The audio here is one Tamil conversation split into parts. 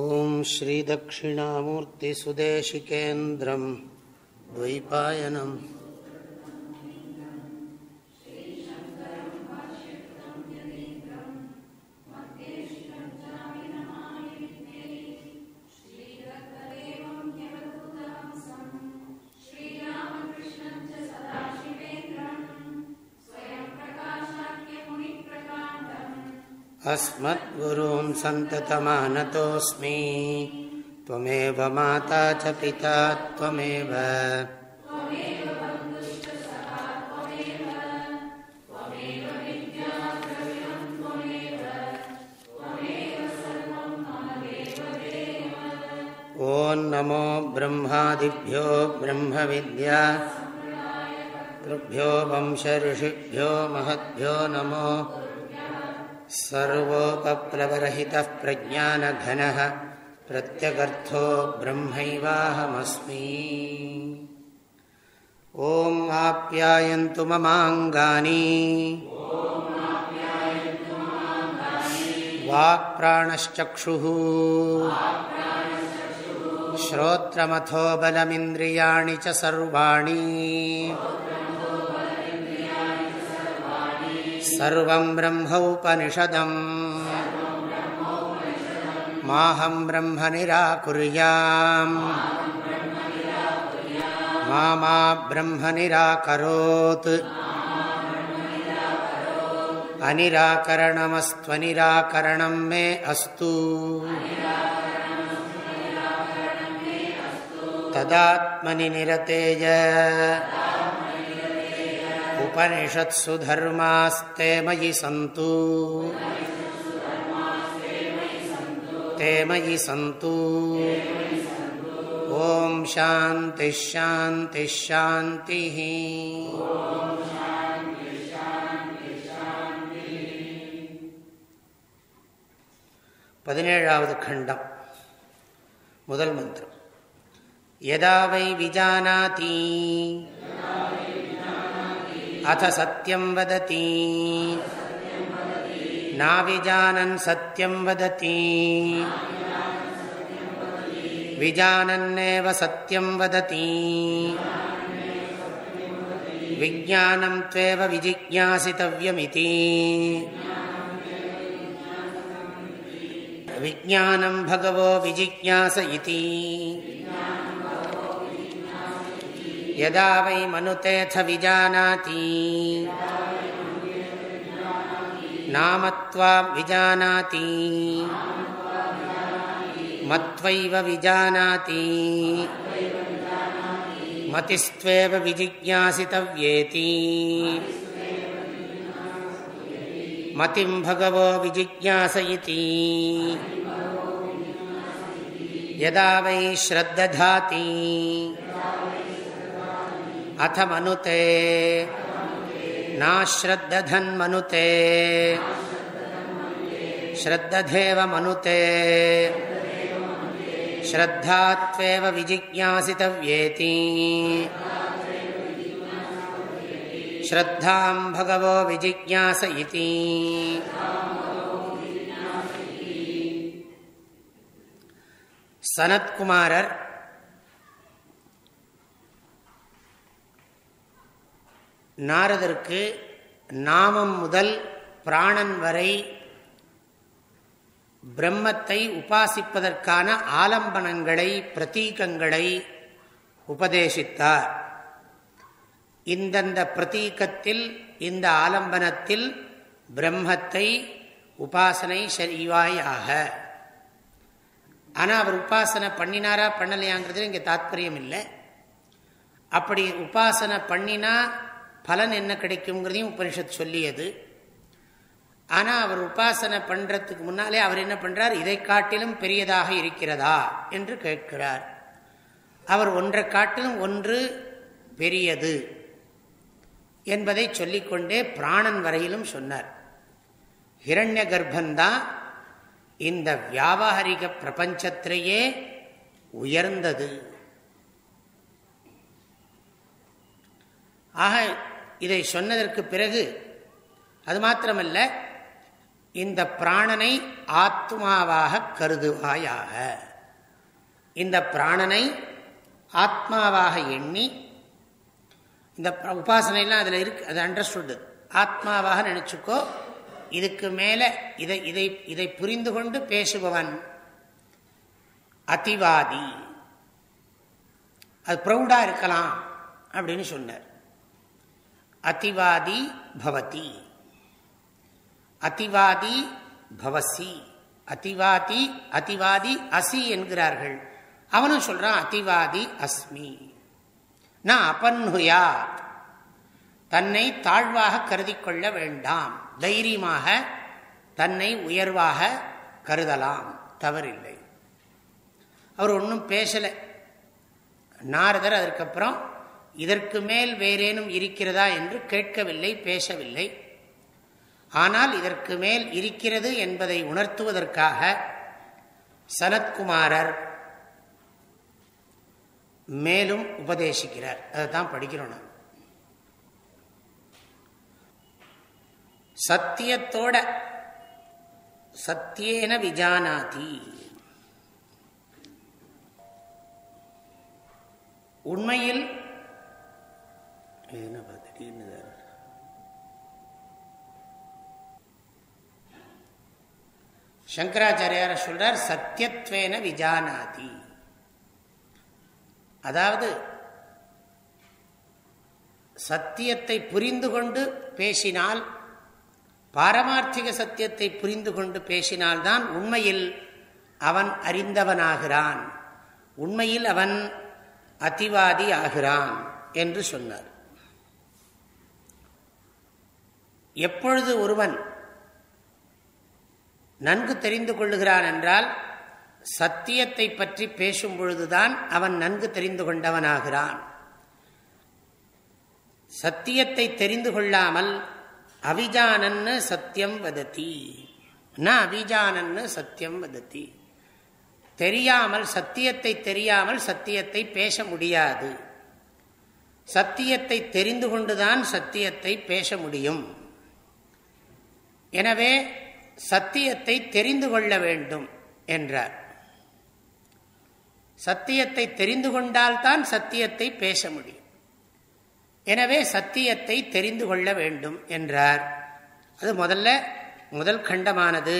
ॐ श्रीदक्षिणामूर्तिसुदेशिकेन्द्रं द्वैपायनम् अस्मद्गुरून् सन्ततमानतोऽस्मि। त्वमेव माता च पिता त्वमेव। ॐ नमो ब्रह्मादिभ्यो ब्रह्मविद्या। ऋभ्यो वंशऋषिभ्यो महद्भ्यो नमो। सर्वोपप्लवरहितः प्रज्ञानघनः प्रत्यगर्थो ब्रह्मैवाहमस्मि। ॐ आप्यायन्तु ममाङ्गानि। वाक्प्राणश्चक्षुः। श्रोत्रमथो बलमिन्द्रियाणि च सर्वाणि सर्वं ब्रह्मोपनिषदम् माहं ब्रह्म निराकुर्याम् मा मा ब्रह्म निराकरोत् अनिराकरणमस्त्वनिराकरणं मे अस्तु तदात्मनि निरतेय उपनिषत्सु धर्मास्ते मयि सन्तु ते मयि सन्तु ॐ शान्तिश्शान्तिश्शान्तिः பதினேழாவது खण्डम् முதல் மந்திரம் यदा वै विजानाति अथ सत्यं वदति नाविजानन् सत्यं वदति विजानन्नेव सत्यं वदति विज्ञानं त्वेव विजिज्ञासितव्यमिति विज्ञानं भगवो विजिज्ञास इति यदा वै मनुतेऽथ विजानाति। नामत्वा विजानाति। मत्वैव विजानाति। मतिस्त्वेव विजिज्ञासितव्येति। मतिं भगवो विजिज्ञास यदा वै श्रद्दधाति अथ मनुते नाश्रद्दधन्मनुते श्रद्दधेव मनुते श्रद्धात्वेव विजिज्ञासितव्येति श्रद्धां भगवो विजिज्ञास इति சனத்குமாரர் நாரதருக்கு நாமம் முதல் பிராணன் வரை பிரம்மத்தை உபாசிப்பதற்கான ஆலம்பனங்களை பிரதீகங்களை உபதேசித்தார். இந்தந்த பிரதீகத்தில் இந்த ஆலம்பனத்தில் பிரம்மத்தை உபாசனை செய்வாயாக. ஆனால் அவர் உபாசனை பண்ணினாரா பண்ணலையாங்கிறது இங்கே தாத்பரியம் இல்லை அப்படி உபாசனை பண்ணினா பலன் என்ன கிடைக்குங்கிறதையும் உபனிஷத் சொல்லியது. ஆனால் அவர் உபாசனை பண்ணுறதுக்கு முன்னாலே அவர் என்ன பண்ணுறார் இதை காட்டிலும் பெரியதாக இருக்கிறதா என்று கேட்கிறார். அவர் ஒன்றை காட்டிலும் ஒன்று பெரியது என்பதை சொல்லிக்கொண்டே பிராணன் வரையிலும் சொன்னார். ஹிரண்ய கர்ப்பந்தான் இந்த வியாபாரிக பிரபஞ்சத்திலேயே உயர்ந்தது. ஆக இதை சொன்னதற்கு பிறகு அது மாத்திரமல்ல இந்த பிராணனை ஆத்மாவாக கருதுவாயாக. இந்த பிராணனை ஆத்மாவாக எண்ணி இந்த உபாசனைலாம் அதில் இருக்கு அது அண்டர்ஸ்டுண்டு ஆத்மாவாக நினச்சிக்கோ இதுக்கு மேலே இதை இதை இதை புரிந்து கொண்டு பேசுபவன் அதிவாதி. அது ப்ரௌடாக இருக்கலாம் அப்படின்னு சொன்னார். அதிவாதி பவதி அதிவாதி பவசி அதிவாதி அதிவாதி அசி என்கிறார்கள். அவனும் சொல்றான் அதிவாதி அஸ்மி। நான் அபன்னுயாத் தன்னை தாழ்வாக கருதி கொள்ள வேண்டாம். தைரியமாக தன்னை உயர்வாக கருதலாம். தவறில்லை. அவர் ஒன்றும் பேசலை. நாரதர் அதற்கப்புறம் இதற்கு மேல் வேறேனும் இருக்கிறதா என்று கேட்கவில்லை பேசவில்லை. ஆனால் இதற்கு மேல் இருக்கிறது என்பதை உணர்த்துவதற்காக சனத்குமாரர் மேலும் உபதேசிக்கிறார். அதை தான் படிக்கிறோம் நான் சத்தியத்தோட சத்தியேன விஜானாதி. உண்மையில் திடீர்னு சங்கராச்சாரியார சொல்றார் சத்தியத்வேன விஜானாதி. அதாவது சத்தியத்தை புரிந்து கொண்டு பேசினால் பாரமார்த்திக சத்தியத்தை புரிந்து கொண்டு பேசினால்தான் உண்மையில் அவன் அறிந்தவனாகிறான். உண்மையில் அவன் அதிவாதி ஆகிறான் என்று சொன்னார். எப்பொழுது ஒருவன் நன்கு தெரிந்து கொள்ளுகிறான் என்றால் சத்தியத்தை பற்றி பேசும் பொழுதுதான் அவன் நன்கு தெரிந்து கொண்டவனாகிறான். சத்தியத்தை தெரிந்து கொள்ளாமல் அவிஜானன்னு சத்தியம் வதத்தி. அவிஜானன்னு சத்தியம் வதத்தி. தெரியாமல் சத்தியத்தை தெரியாமல் சத்தியத்தை பேச முடியாது. சத்தியத்தை தெரிந்து கொண்டுதான் சத்தியத்தை பேச முடியும். எனவே சத்தியத்தை தெரிந்து கொள்ள வேண்டும் என்றார். சத்தியத்தை தெரிந்து கொண்டால்தான் சத்தியத்தை பேச முடியும். எனவே சத்தியத்தை தெரிந்து கொள்ள வேண்டும் என்றார். அது முதல்ல முதல் கண்டமானது.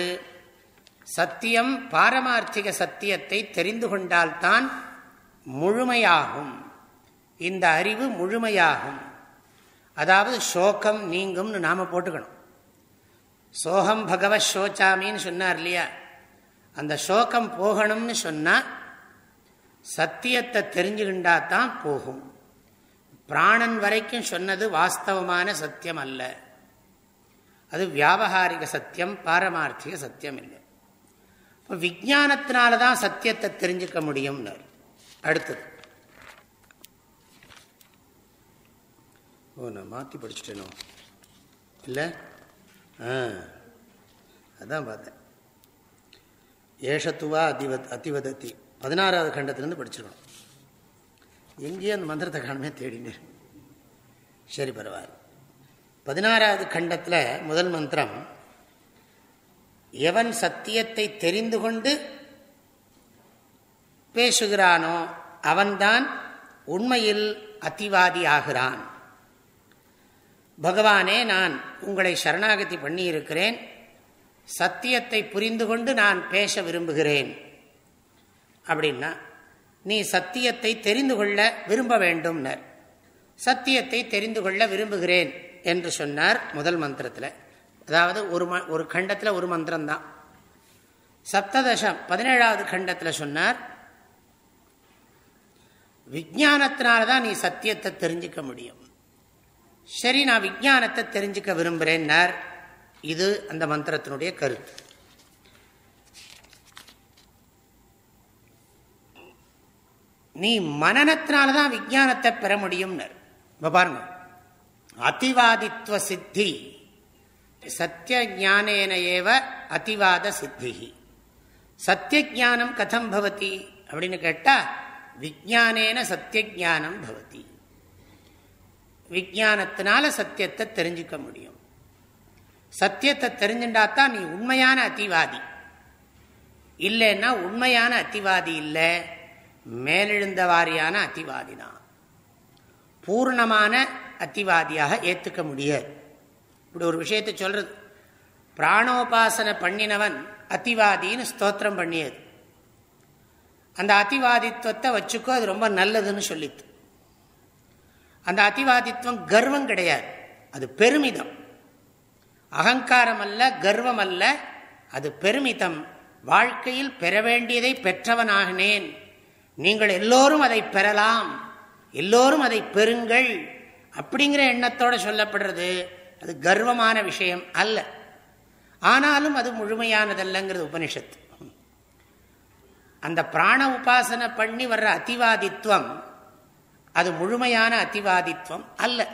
சத்தியம் பாரமார்த்திக சத்தியத்தை தெரிந்து கொண்டால்தான் முழுமையாகும். இந்த அறிவு முழுமையாகும். அதாவது சோகம் நீங்கும்னு நாம போட்டுக்கணும். சோகம் பகவத் சோச்சாமின்னு சொன்னார் இல்லையா? அந்த சோகம் போகணும்னு சொன்னால் சத்தியத்தை தெரிஞ்சுக்கிண்டா தான் போகும். பிராணன் வரைக்கும் சொன்னது வாஸ்தவமான சத்தியம் அல்ல. அது வியாபகாரிக சத்தியம் பாரமார்த்திக சத்தியம் இல்லை. இப்போ விஜானத்தினால தான் சத்தியத்தை தெரிஞ்சுக்க முடியும்னு அடுத்தது. ஓ நான் மாற்றி படிச்சுட்டேனோ? இல்லை? அதான் பார்த்தேன். ஏஷத்துவா அதிவத் அதிவதத்தி. பதினாறாவது கண்டத்திலேருந்து படிச்சிருக்கணும். எங்கேயும் அந்த மந்திரத்தை காணமே தேடினேன். சரி பரவாயில்ல. பதினாறாவது கண்டத்தில் முதல் மந்திரம் எவன் சத்தியத்தை தெரிந்து கொண்டு பேசுகிறானோ அவன்தான் உண்மையில் அத்திவாதி ஆகிறான். பகவானே நான் உங்களை சரணாகதி பண்ணியிருக்கிறேன். சத்தியத்தை புரிந்து கொண்டு நான் பேச விரும்புகிறேன். அப்படின்னா நீ சத்தியத்தை தெரிந்து கொள்ள விரும்ப வேண்டும்னர். சத்தியத்தை தெரிந்து கொள்ள விரும்புகிறேன் என்று சொன்னார் முதல் மந்திரத்தில். அதாவது ஒரு ம ஒரு கண்டத்தில் ஒரு மந்திரம்தான். சப்ததசம் பதினேழாவது கண்டத்தில் சொன்னார் விஜானத்தினால்தான் நீ சத்தியத்தை தெரிஞ்சுக்க முடியும். சரி நான் விஜானத்தை தெரிஞ்சுக்க விரும்புகிறேன்னார் இது அந்த மந்திரத்தினுடைய கருத்து. நீ மனநத்தினால்தான் விஜானத்தை பெற முடியும் பாருங்க. அதிவாதித்வ சித்தி சத்திய ஜானேன ஏவ அதிவாத சித்தி சத்திய ஜானம் கதம் பவதி அப்படின்னு கேட்டால் விஜானேன சத்திய ஜானம் பவதி. விஜானத்தினால சத்தியத்தை தெரிஞ்சுக்க முடியும். சத்தியத்தை தெரிஞ்சுட்டாத்தான் நீ உண்மையான அத்திவாதி இல்லைன்னா உண்மையான அத்திவாதி இல்லை மேலெழுந்த வாரியான அத்திவாதி தான். பூர்ணமான அத்திவாதியாக ஏற்றுக்க முடியாது. இப்படி ஒரு விஷயத்தை சொல்றது. பிராணோபாசனை பண்ணினவன் அத்திவாதின்னு ஸ்தோத்திரம் பண்ணியது. அந்த அத்திவாதித்வத்தை வச்சுக்கோ அது ரொம்ப நல்லதுன்னு சொல்லித்து அந்த அதிவாதித்வம் கர்வம் கிடையாது. அது பெருமிதம். அகங்காரம் அல்ல கர்வம் அல்ல அது பெருமிதம். வாழ்க்கையில் பெற வேண்டியதை பெற்றவனாகினேன். நீங்கள் எல்லோரும் அதை பெறலாம். எல்லோரும் அதை பெறுங்கள். அப்படிங்கிற எண்ணத்தோடு சொல்லப்படுறது அது கர்வமான விஷயம் அல்ல. ஆனாலும் அது முழுமையானதல்லங்கிறது உபனிஷத்து. அந்த பிராண உபாசனை பண்ணி வர்ற அதிவாதித்வம் அது முழுமையான அத்திவாதித்வம் அல்ல.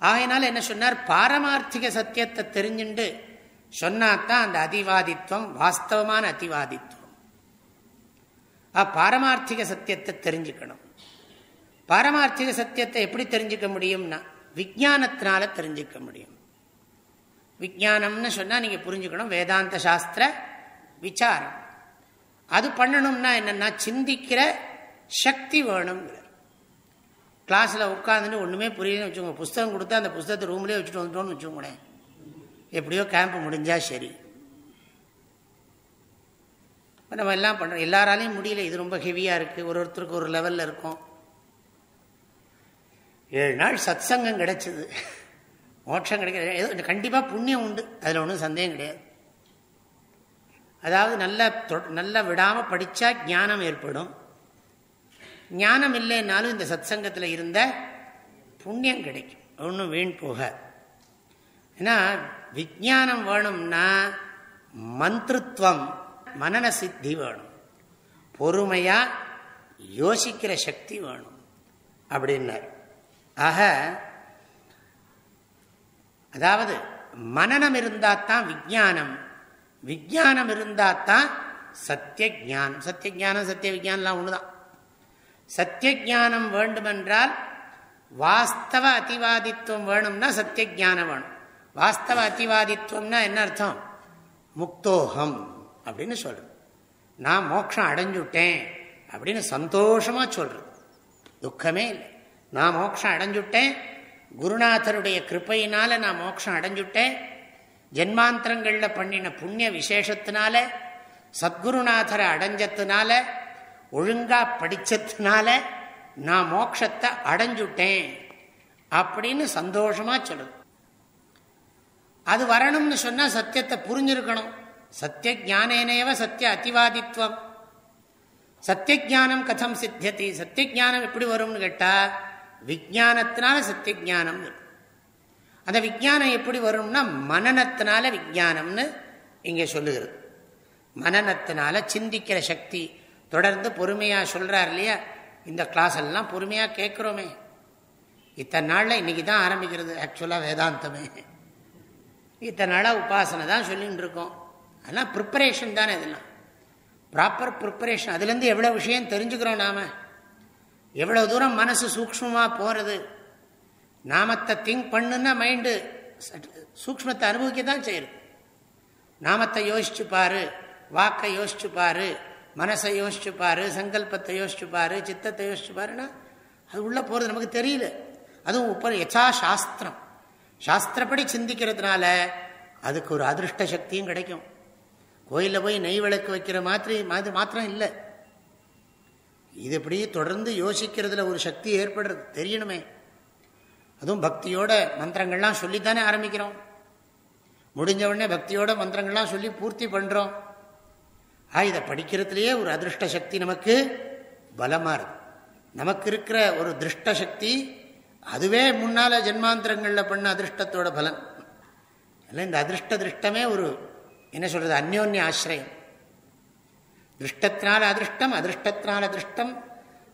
ஆகையினால என்ன சொன்னார்? பாரமார்த்திக சத்தியத்தை தெரிஞ்சுண்டு சொன்னாத்தான் அந்த அதிவாதித்வம் வாஸ்தவமான அதிவாதித்வம். பாரமார்த்திக சத்தியத்தை தெரிஞ்சுக்கணும். பாரமார்த்திக சத்தியத்தை எப்படி தெரிஞ்சுக்க முடியும்னா விஜானத்தினால தெரிஞ்சுக்க முடியும். விஜானம்னு சொன்னால் நீங்கள் புரிஞ்சுக்கணும். வேதாந்த சாஸ்திர விசாரம். அது பண்ணணும்னா என்னென்னா சிந்திக்கிற சக்தி வேணுங்கிற கிளாஸில் உட்காந்துட்டு ஒன்றுமே புரியலன்னு வச்சுக்கோங்க. புஸ்தகம் கொடுத்தா அந்த புஸ்தகத்தை ரூம்லேயே வச்சுட்டு வந்துட்டோன்னு வச்சுக்கோங்களேன். எப்படியோ கேம்ப் முடிஞ்சால் சரி. நம்ம எல்லாம் பண்ணுறோம் எல்லாராலையும் முடியல. இது ரொம்ப ஹெவியாக இருக்குது ஒரு ஒருத்தருக்கு ஒரு லெவலில் இருக்கும். ஏழு நாள் சத் சங்கம் கிடைச்சிது. மோட்சம் கிடைக்கிறது கண்டிப்பாக புண்ணியம் உண்டு. அதில் ஒன்றும் சந்தேகம் கிடையாது. அதாவது நல்ல நல்லா விடாமல் படித்தா ஞானம் ஏற்படும். ஞானம் இல்லைன்னாலும் இந்த சத் சங்கத்தில் இருந்த புண்ணியம் கிடைக்கும். ஒன்றும் வீண் போக. ஏன்னா விஜானம் வேணும்னா மந்திருத்வம் மனன சித்தி வேணும். பொறுமையாக யோசிக்கிற சக்தி வேணும். அப்படின்னார். ஆக அதாவது மனநம் இருந்தாதான் விஜானம் விஜானம் இருந்தாதான் சத்திய ஜானம் சத்திய ஜானம் சத்திய விஜானம்லாம் ஒன்று தான் சத்திய ஜானம் வேண்டுமென்றால் வாஸ்தவ அதிவாதித்துவம் வேணும்னா சத்திய ஜானம் வேணும். வாஸ்தவ அதிவாதித்துவம்னா என்ன அர்த்தம்? முக்தோகம் அப்படின்னு சொல்றது. நான் மோட்சம் அடைஞ்சுட்டேன் அப்படின்னு சந்தோஷமா சொல்றது. துக்கமே இல்லை. நான் மோட்சம் அடைஞ்சுட்டேன். குருநாதருடைய கிருப்பையினால நான் மோட்சம் அடைஞ்சுட்டேன். ஜென்மாந்திரங்களில் பண்ணின புண்ணிய விசேஷத்தினால சத்குருநாதரை அடைஞ்சதுனால ஒழுங்கா படிச்சதுனால நான் மோட்சத்தை அடைஞ்சுட்டேன் அப்படின்னு சந்தோஷமா சொல்லுது. அது வரணும்னு சொன்னா சத்தியத்தை புரிஞ்சிருக்கணும். சத்திய ஜானேனேவ சத்திய அதிவாதித்வம். சத்திய ஜானம் கதம் சித்தியதி சத்திய ஜானம் எப்படி வரும்னு கேட்டா விஜானத்தினால சத்திய ஜானம் அந்த விஜானம் எப்படி வரும்னா மனநத்தினால விஜானம்னு இங்கே சொல்லுகிறது. மனநத்தினால சிந்திக்கிற சக்தி தொடர்ந்து பொறுமையாக சொல்கிறார் இல்லையா? இந்த கிளாஸ் எல்லாம் பொறுமையாக கேட்குறோமே. இத்தனை நாளில் இன்னைக்கு தான் ஆரம்பிக்கிறது ஆக்சுவலாக வேதாந்தமே. இத்தனை நாளாக உபாசனை தான் சொல்லின்னு இருக்கோம். அதெல்லாம் ப்ரிப்பரேஷன் தானே இதெல்லாம். ப்ராப்பர் ப்ரிப்பரேஷன் அதுலேருந்து எவ்வளோ விஷயம் தெரிஞ்சுக்கிறோம் நாம்? எவ்வளோ தூரம் மனசு சூக்மமாக போகிறது நாமத்தை திங்க் பண்ணுன்னா மைண்டு சூக்மத்தை அனுபவிக்க தான் செய்யுது. நாமத்தை யோசிச்சு பாரு வாக்கை யோசிச்சு பாரு மனசை யோசிச்சு பாரு சங்கல்பத்தை யோசிச்சு பாரு சித்தத்தை யோசிச்சு பாருன்னா அது உள்ளே போகிறது நமக்கு தெரியல. அதுவும் இப்போ யசா சாஸ்திரம் சாஸ்திரப்படி சிந்திக்கிறதுனால அதுக்கு ஒரு அதிருஷ்ட சக்தியும் கிடைக்கும். கோயிலில் போய் நெய் விளக்கு வைக்கிற மாதிரி மாதிரி மாத்திரம் இல்லை. இது எப்படி தொடர்ந்து யோசிக்கிறதுல ஒரு சக்தி ஏற்படுறது? தெரியணுமே. அதுவும் பக்தியோட மந்திரங்கள்லாம் சொல்லித்தானே ஆரம்பிக்கிறோம். முடிஞ்ச உடனே பக்தியோட மந்திரங்கள்லாம் சொல்லி பூர்த்தி பண்ணுறோம் ஆ இதை படிக்கிறதுலையே ஒரு அதிருஷ்ட சக்தி நமக்கு பலமாக இருக்கு. நமக்கு இருக்கிற ஒரு திருஷ்ட சக்தி அதுவே முன்னால் ஜென்மாந்திரங்களில் பண்ண அதிருஷ்டத்தோட பலன். இல்லை இந்த அதிருஷ்ட திருஷ்டமே ஒரு என்ன சொல்கிறது அந்யோன்ய ஆசிரியம். திருஷ்டத்தினால் அதிருஷ்டம் அதிருஷ்டத்தினால் அதிருஷ்டம்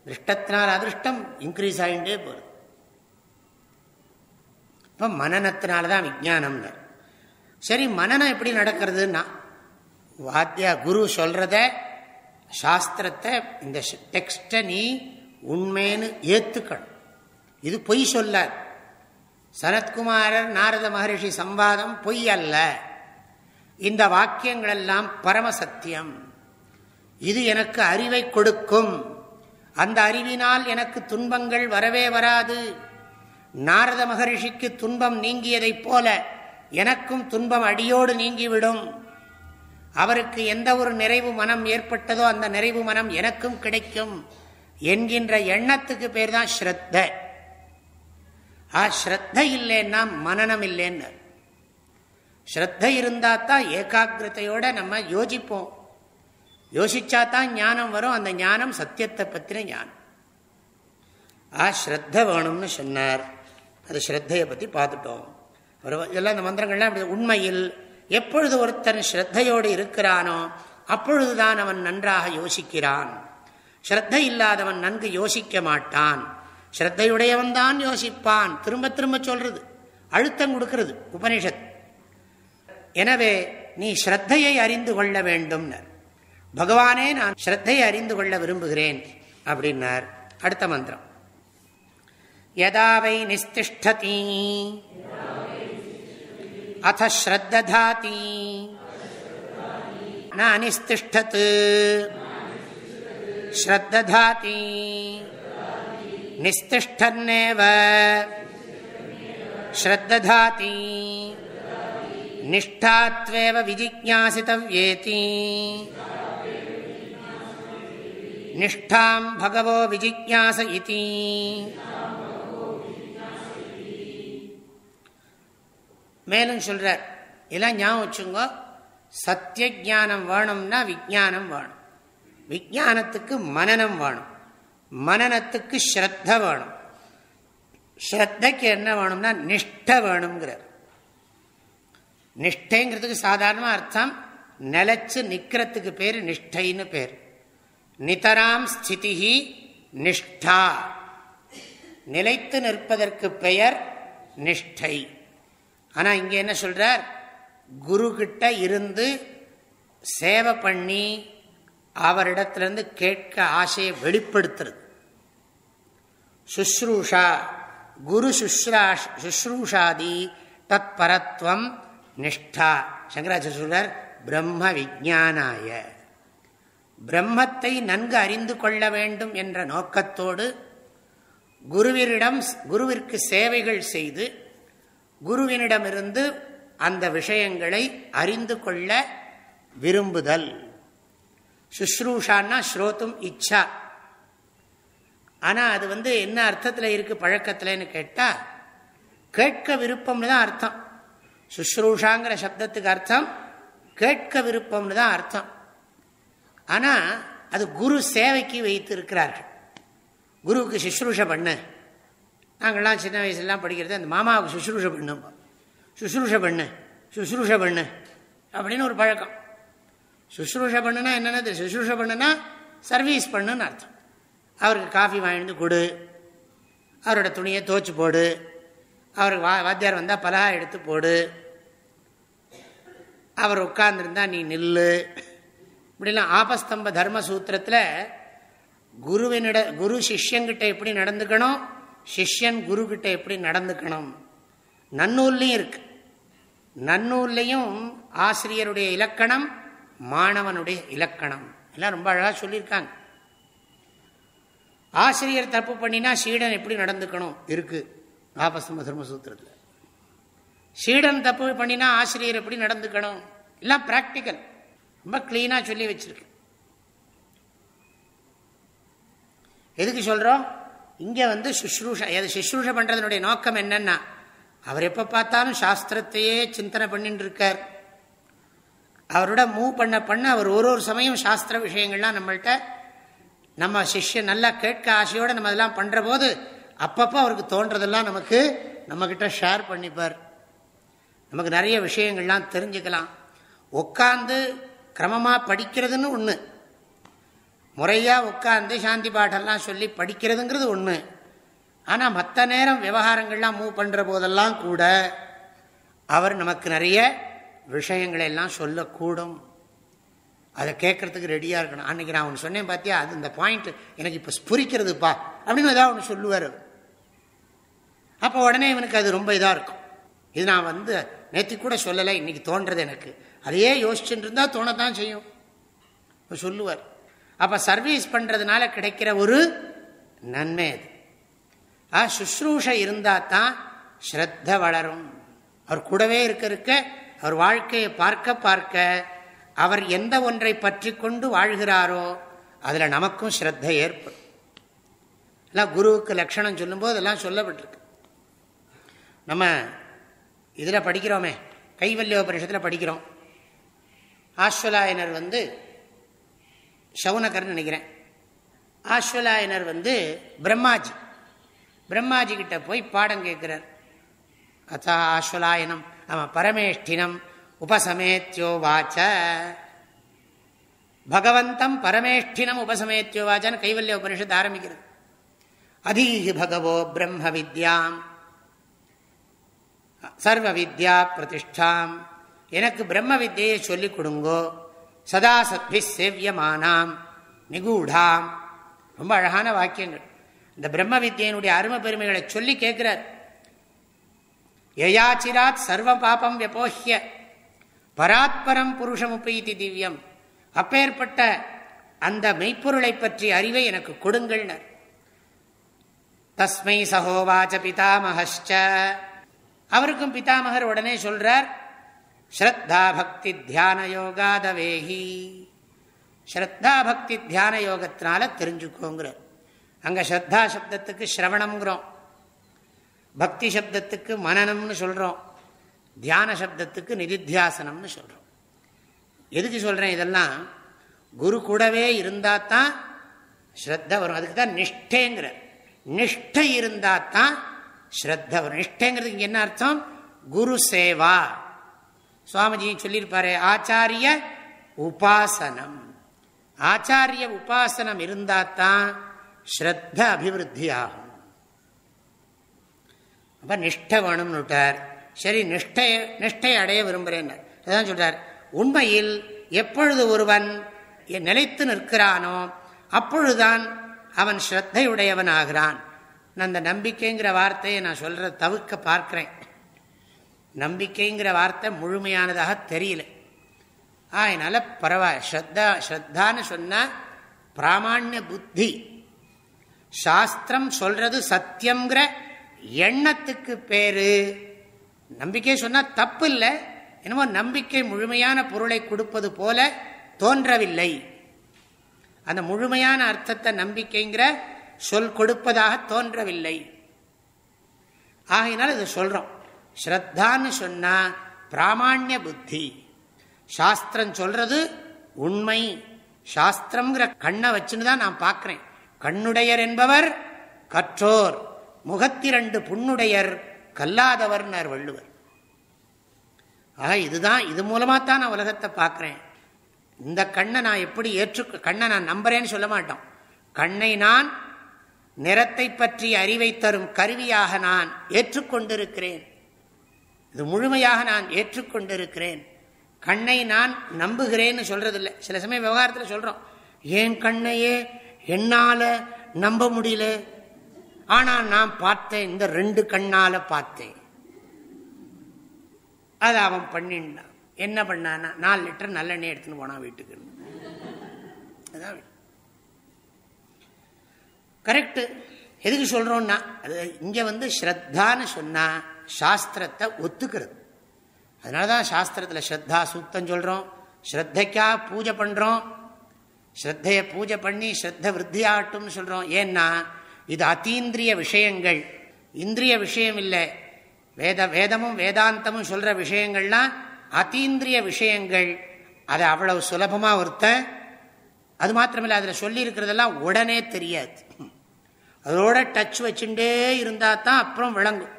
திருஷ்டத்தினால் அதிருஷ்டம் இன்க்ரீஸ் ஆகிட்டே போகுது. இப்போ மனநத்தினால தான் விஜானம்னு சரி மனநம் எப்படி நடக்கிறதுன்னா வாத்தியா குரு சொல்றத சாஸ்திரத்தை இந்த டெக்ஸ்டை நீ உண்மைன்னு ஏற்றுக்கணும் இது பொய் சொல்ல சனத்குமாரர் நாரத மகரிஷி சம்பாதம் பொய் அல்ல. இந்த வாக்கியங்கள் எல்லாம் பரமசத்தியம் இது எனக்கு அறிவை கொடுக்கும். அந்த அறிவினால் எனக்கு துன்பங்கள் வரவே வராது. நாரத மகரிஷிக்கு துன்பம் நீங்கியதைப் போல எனக்கும் துன்பம் அடியோடு நீங்கிவிடும். அவருக்கு எந்த ஒரு நிறைவு மனம் ஏற்பட்டதோ அந்த நிறைவு மனம் எனக்கும் கிடைக்கும் என்கின்ற எண்ணத்துக்கு பேர் தான் ஸ்ரத்த. ஆ ஸ்ரத்த இல்லைன்னா மனநம் இல்லைன்னு. ஸ்ரத்த இருந்தா தான் ஏகாகிரதையோட நம்ம யோசிப்போம். யோசிச்சா தான் ஞானம் வரும். அந்த ஞானம் சத்தியத்தை பற்றின ஞானம். ஆ ஸ்ரத்த வேணும்னு சொன்னார். அது ஸ்ரத்தையை பற்றி பார்த்துட்டோம். இதெல்லாம் இந்த மந்திரங்கள்லாம் அப்படி உண்மையில் எப்பொழுது ஒருத்தன் ஸ்ரத்தையோடு இருக்கிறானோ அப்பொழுதுதான் அவன் நன்றாக யோசிக்கிறான். ஸ்ரத்தை இல்லாதவன் நன்கு யோசிக்க மாட்டான். ஸ்ரத்தையுடையவன் தான் யோசிப்பான். திரும்ப திரும்ப சொல்றது. அழுத்தம் கொடுக்கிறது. உபனிஷத். எனவே நீ ஸ்ரத்தையை அறிந்து கொள்ள வேண்டும் பகவானே நான் ஸ்ரத்தையை அறிந்து கொள்ள விரும்புகிறேன் அப்படின்னார். அடுத்த மந்திரம். யதாவை நிஸ்திஷ்டதி. अथ श्रद्दधाति। न अनिस्तिष्ठत् श्रद्दधाति। निस्तिष्ठन्नेव। श्रद्दधाति। निष्ठात्वेव विजिज्ञासितव्येति। निष्ठां भगवो विजिज्ञास इति। மேலும் சொல்றார் இதெல்லாம் ஞாபகம் வச்சுங்கோ சத்திய ஜானம் வேணும்னா விஜானம் வேணும். விஜானத்துக்கு மனநம் வேணும். மனநத்துக்கு ஸ்ரத்த வேணும். ஸ்ரத்தைக்கு என்ன வேணும்னா நிஷ்ட வேணுங்கிறார் நிஷ்டைங்கிறதுக்கு சாதாரணமாக அர்த்தம் நிலச்சு நிற்கிறதுக்கு பேர் நிஷ்டைன்னு பேர். நிதராம் ஸ்திதி நிஷ்டா. நிலைத்து நிற்பதற்கு பெயர் நிஷ்டை. ஆனால் இங்கே என்ன சொல்கிறார் குரு கிட்ட இருந்து சேவை பண்ணி அவரிடத்துலேருந்து கேட்க ஆசையை வெளிப்படுத்துறது. சுஷ்ரூஷா குரு சுஷ்ரா சுஷ்ரூஷாதி தத் பரத்வம் நிஷ்டா. சங்கராச்சாரிய சொல்றார் பிரம்ம விஜானாய பிரம்மத்தை நன்கு அறிந்து கொள்ள வேண்டும் என்ற நோக்கத்தோடு குருவிரிடம் குருவிற்கு சேவைகள் செய்து குருவினிடமிருந்து அந்த விஷயங்களை அறிந்து கொள்ள விரும்புதல். சுஷ்ரூஷான்னா ஸ்ரோத்தும் இச்சா. ஆனால் அது வந்து என்ன அர்த்தத்தில் இருக்கு பழக்கத்தில்னு கேட்டால் கேட்க விருப்பம்னு தான் அர்த்தம். சுஷ்ரூஷாங்கிற சப்தத்துக்கு அர்த்தம் கேட்க விருப்பம்னு தான் அர்த்தம். ஆனால் அது குரு சேவைக்கு வைத்து இருக்கிறார்கள் குருவுக்கு சுஷ்ரூஷ பண்ண. நாங்கள்லாம் சின்ன வயசுலாம் படிக்கிறது அந்த மாமாவுக்கு சுசுரூஷ பண்ணுவோம் சுசுரூஷ பண்ணு. சுசுரூஷ பண்ணு. அப்படின்னு ஒரு பழக்கம். சுசுரூஷ பண்ணுனா என்னென்ன சுசுரூஷ பண்ணுனா சர்வீஸ் பண்ணுன்னு அர்த்தம். அவருக்கு காஃபி வாங்கிட்டு கொடு. அவரோட துணியை தோச்சு போடு. அவருக்கு வா வாத்தியார் வந்தால் பலகா எடுத்து போடு. அவர் உட்கார்ந்துருந்தா நீ நில்லு. இப்படிலாம் ஆபஸ்தம்ப தர்ம சூத்திரத்தில் குருவினிட குரு சிஷ்யங்கிட்ட எப்படி நடந்துக்கணும்? சிஷ்யன் குரு கிட்ட எப்படி நடந்துக்கணும்? நன்னூல்லையும் இருக்கு. நன்னூல்லையும் ஆசிரியருடைய இலக்கணம் மாணவனுடைய இலக்கணம். எல்லாம் ரொம்ப அழகாக சொல்லியிருக்காங்க. ஆசிரியர் தப்பு பண்ணினா சீடன் எப்படி நடந்துக்கணும்? இருக்கு. ஆபசம தர்மசூத்திரத்தில். சீடன் தப்பு பண்ணினா ஆசிரியர் எப்படி நடந்துக்கணும்? எல்லாம் பிராக்டிக்கல் ரொம்ப கிளீனாக சொல்லி வச்சிருக்கு. எதுக்கு சொல்கிறோம் இங்கே வந்து சுஷ்ரூஷ சுஷ்ரூஷ பண்ணுறதுனுடைய நோக்கம் என்னன்னா அவர் எப்போ பார்த்தாலும் சாஸ்திரத்தையே சிந்தனை பண்ணிட்டு இருக்கார். அவரோட மூவ் பண்ண பண்ண அவர் ஒரு ஒரு சமயம் சாஸ்திர விஷயங்கள்லாம் நம்மள்கிட்ட நம்ம சிஷ்யன் நல்லா கேட்க ஆசையோடு நம்ம அதெல்லாம் பண்ணுற போது அப்பப்போ அவருக்கு தோன்றதெல்லாம் நமக்கு நம்மக்கிட்ட ஷேர் பண்ணிப்பார். நமக்கு நிறைய விஷயங்கள்லாம் தெரிஞ்சுக்கலாம். உட்காந்து கிரமமாக படிக்கிறதுன்னு ஒன்று முறையாக உட்காந்து சாந்தி பாட்டெல்லாம் சொல்லி படிக்கிறதுங்கிறது ஒன்று ஆனால் மற்ற நேரம் விவகாரங்கள்லாம் மூவ் பண்ணுற போதெல்லாம் கூட அவர் நமக்கு நிறைய விஷயங்களை எல்லாம் சொல்லக்கூடும். அதை கேட்கறதுக்கு ரெடியாக இருக்கணும். அன்றைக்கி நான் ஒன்று சொன்னேன் பார்த்தியா அது இந்த பாயிண்ட் எனக்கு இப்போ ஸ்புரிக்கிறதுப்பா அப்படின்னு ஏதாவது ஒன்று சொல்லுவார். அப்போ உடனே இவனுக்கு அது ரொம்ப இதாக இருக்கும். இது நான் வந்து நேற்று கூட சொல்லலை இன்னைக்கு தோன்றது எனக்கு. அதையே யோசிச்சுட்டு இருந்தால் தோணத்தான் செய்யும். இப்போ சொல்லுவார். அப்போ சர்வீஸ் பண்ணுறதுனால கிடைக்கிற ஒரு நன்மை அது. ஆ சுஷ்ரூஷை இருந்தால் தான் ஸ்ரத்த வளரும். அவர் கூடவே இருக்க இருக்க அவர் வாழ்க்கையை பார்க்க பார்க்க அவர் எந்த ஒன்றை பற்றி கொண்டு வாழ்கிறாரோ அதில் நமக்கும் ஸ்ரத்த ஏற்படும். எல்லாம் குருவுக்கு லட்சணம் சொல்லும்போது எல்லாம் சொல்லப்பட்டிருக்கு. நம்ம இதில் படிக்கிறோமே கைவல்யோபரிஷத்தில் படிக்கிறோம். ஆஸ்வலாயனர் வந்து சவுனகர்னு நினைக்கிறேன். ஆஸ்வலாயனர் வந்து பிரம்மாஜி. பிரம்மாஜி கிட்ட போய் பாடம் கேட்கிறார். அத்தா ஆஸ்வலாயனம் ஆமாம் பரமேஷ்டினம் உபசமேத்தியோ வாச்ச. பகவந்தம் பரமேஷ்டினம் உபசமேத்தியோ வாச்சான்னு கைவல்ய உபனிஷத்து ஆரம்பிக்கிறது. அதீஹி பகவோ பிரம்ம வித்யாம். சர்வ வித்யா பிரதிஷ்டாம். எனக்கு பிரம்ம வித்தியை சொல்லிக் கொடுங்கோ. சதா சத்பி சேவியமானாம் நிகூடாம். ரொம்ப அழகான வாக்கியங்கள். இந்த பிரம்ம வித்தியனுடைய அரும பெருமைகளை சொல்லி கேட்கிறார். யயாச்சிராத் சர்வ பாபம் வெப்போஹ்ய பராத்பரம் புருஷம் திவ்யம். அப்பேற்பட்ட அந்த மெய்ப்பொருளை பற்றி அறிவை எனக்கு கொடுங்கள்னர். தஸ்மை சகோவாச்ச பிதாமகச்ச அவருக்கும் பிதாமகர் உடனே சொல்றார் ஸ்ரத்தா பக்தி தியான யோகாதவேஹி ஸ்ரத்தா பக்தி தியான யோகத்தினால தெரிஞ்சுக்கோங்கிறார் அங்கே ஸ்ரத்தா சப்தத்துக்கு ஸ்ரவணம்ங்கிறோம். பக்தி சப்தத்துக்கு மனநம்னு சொல்கிறோம் தியான சப்தத்துக்கு நிதித்தியாசனம்னு சொல்கிறோம் எதுக்கு சொல்கிறேன் இதெல்லாம்? குரு கூடவே இருந்தால் தான் ஸ்ரத்த வரும். அதுக்கு தான் நிஷ்டேங்கிற. நிஷ்டை இருந்தால் தான் ஸ்ரத்த வரும். நிஷ்டைங்கிறது இங்கே என்ன அர்த்தம்? குரு சேவா. சுவாமிஜி சொல்லியிருப்பாரு ஆச்சாரிய உபாசனம். ஆச்சாரிய உபாசனம் இருந்தாத்தான் ஸ்ரத்த அபிவிருத்தி ஆகும் அப்போ நிஷ்டை வேணும்னு விட்டார் சரி நிஷ்டை நிஷ்டை அடைய விரும்புகிறேன் அதான் சொல்றார் உண்மையில் எப்பொழுது ஒருவன் நிலைத்து நிற்கிறானோ அப்பொழுதுதான் அவன் ஸ்ரத்தையுடையவன் ஆகிறான் அந்த நம்பிக்கைங்கிற வார்த்தையை நான் சொல்றதை தவிர்க்க பார்க்கிறேன். நம்பிக்கைங்கிற வார்த்தை முழுமையானதாக தெரியல. அதனால் பரவாயில்ல ஸ்ரத்தா ஸ்ரத்தான்னு சொன்னால் பிராமான்ய புத்தி. சாஸ்திரம் சொல்றது சத்தியங்கிற எண்ணத்துக்கு பேரு. நம்பிக்கை சொன்னால் தப்பு இல்லை என்னமோ நம்பிக்கை முழுமையான பொருளை கொடுப்பது போல தோன்றவில்லை. அந்த முழுமையான அர்த்தத்தை நம்பிக்கைங்கிற சொல் கொடுப்பதாக தோன்றவில்லை. ஆகையினால் இதை சொல்றோம். ஸ்ரத்தான்னு சொன்னா பிராமான்ய புத்தி. சாஸ்திரம் சொல்றது உண்மை. சாஸ்திரம்ங்கிற கண்ணை வச்சுன்னு தான் நான் பார்க்கிறேன். கண்ணுடையர் என்பவர் கற்றோர். முகத்திரண்டு புண்ணுடையர் கல்லாதவர்னார் வள்ளுவர். ஆக இதுதான் இது மூலமாக தான் நான் உலகத்தை பார்க்குறேன். இந்த கண்ணை நான் எப்படி ஏற்று கண்ணை நான் நம்புறேன்னு சொல்ல மாட்டோம். கண்ணை நான் நிறத்தை பற்றி அறிவை தரும் கருவியாக நான் ஏற்றுக்கொண்டிருக்கிறேன். இது முழுமையாக நான் ஏற்றுக்கொண்டிருக்கிறேன். கண்ணை நான் நம்புகிறேன்னு சொல்றதில்லை. சில சமயம் விவகாரத்தில் சொல்றோம். ஏன் கண்ணையே என்னால நம்ப முடியல? ஆனால் நான் பார்த்தேன் இந்த ரெண்டு கண்ணால பார்த்தேன். அதை அவன் பண்ணிண்டான் என்ன பண்ணானா நாலு லிட்டர் நல்லெண்ணெய் எடுத்துன்னு போனான் வீட்டுக்கு. அதான் கரெக்டு எதுக்கு சொல்றோம்னா அது இங்க வந்து ஸ்ரத்தான்னு சொன்னா சாஸ்திரத்தை ஒத்துக்கிறது. அதனாலதான் சாஸ்திரத்தில் ஸ்ரத்தா சூக்தம் சொல்றோம் ஸ்ரத்தைக்காக பூஜை பண்றோம் ஸ்ரத்தையை பூஜை பண்ணி ஸ்ரத்த விருத்தி சொல்கிறோம் சொல்றோம். ஏன்னா இது அத்தீந்திரிய விஷயங்கள். இந்திரிய விஷயம் இல்லை. வேத வேதமும் வேதாந்தமும் சொல்ற விஷயங்கள்லாம் அத்தீந்திரிய விஷயங்கள். அதை அவ்வளவு சுலபமா ஒருத்த அது மாத்திரமில்லை அதில் சொல்லி இருக்கிறதெல்லாம் உடனே தெரியாது. அதோட டச் வச்சுட்டே இருந்தா தான் அப்புறம் விளங்கும்.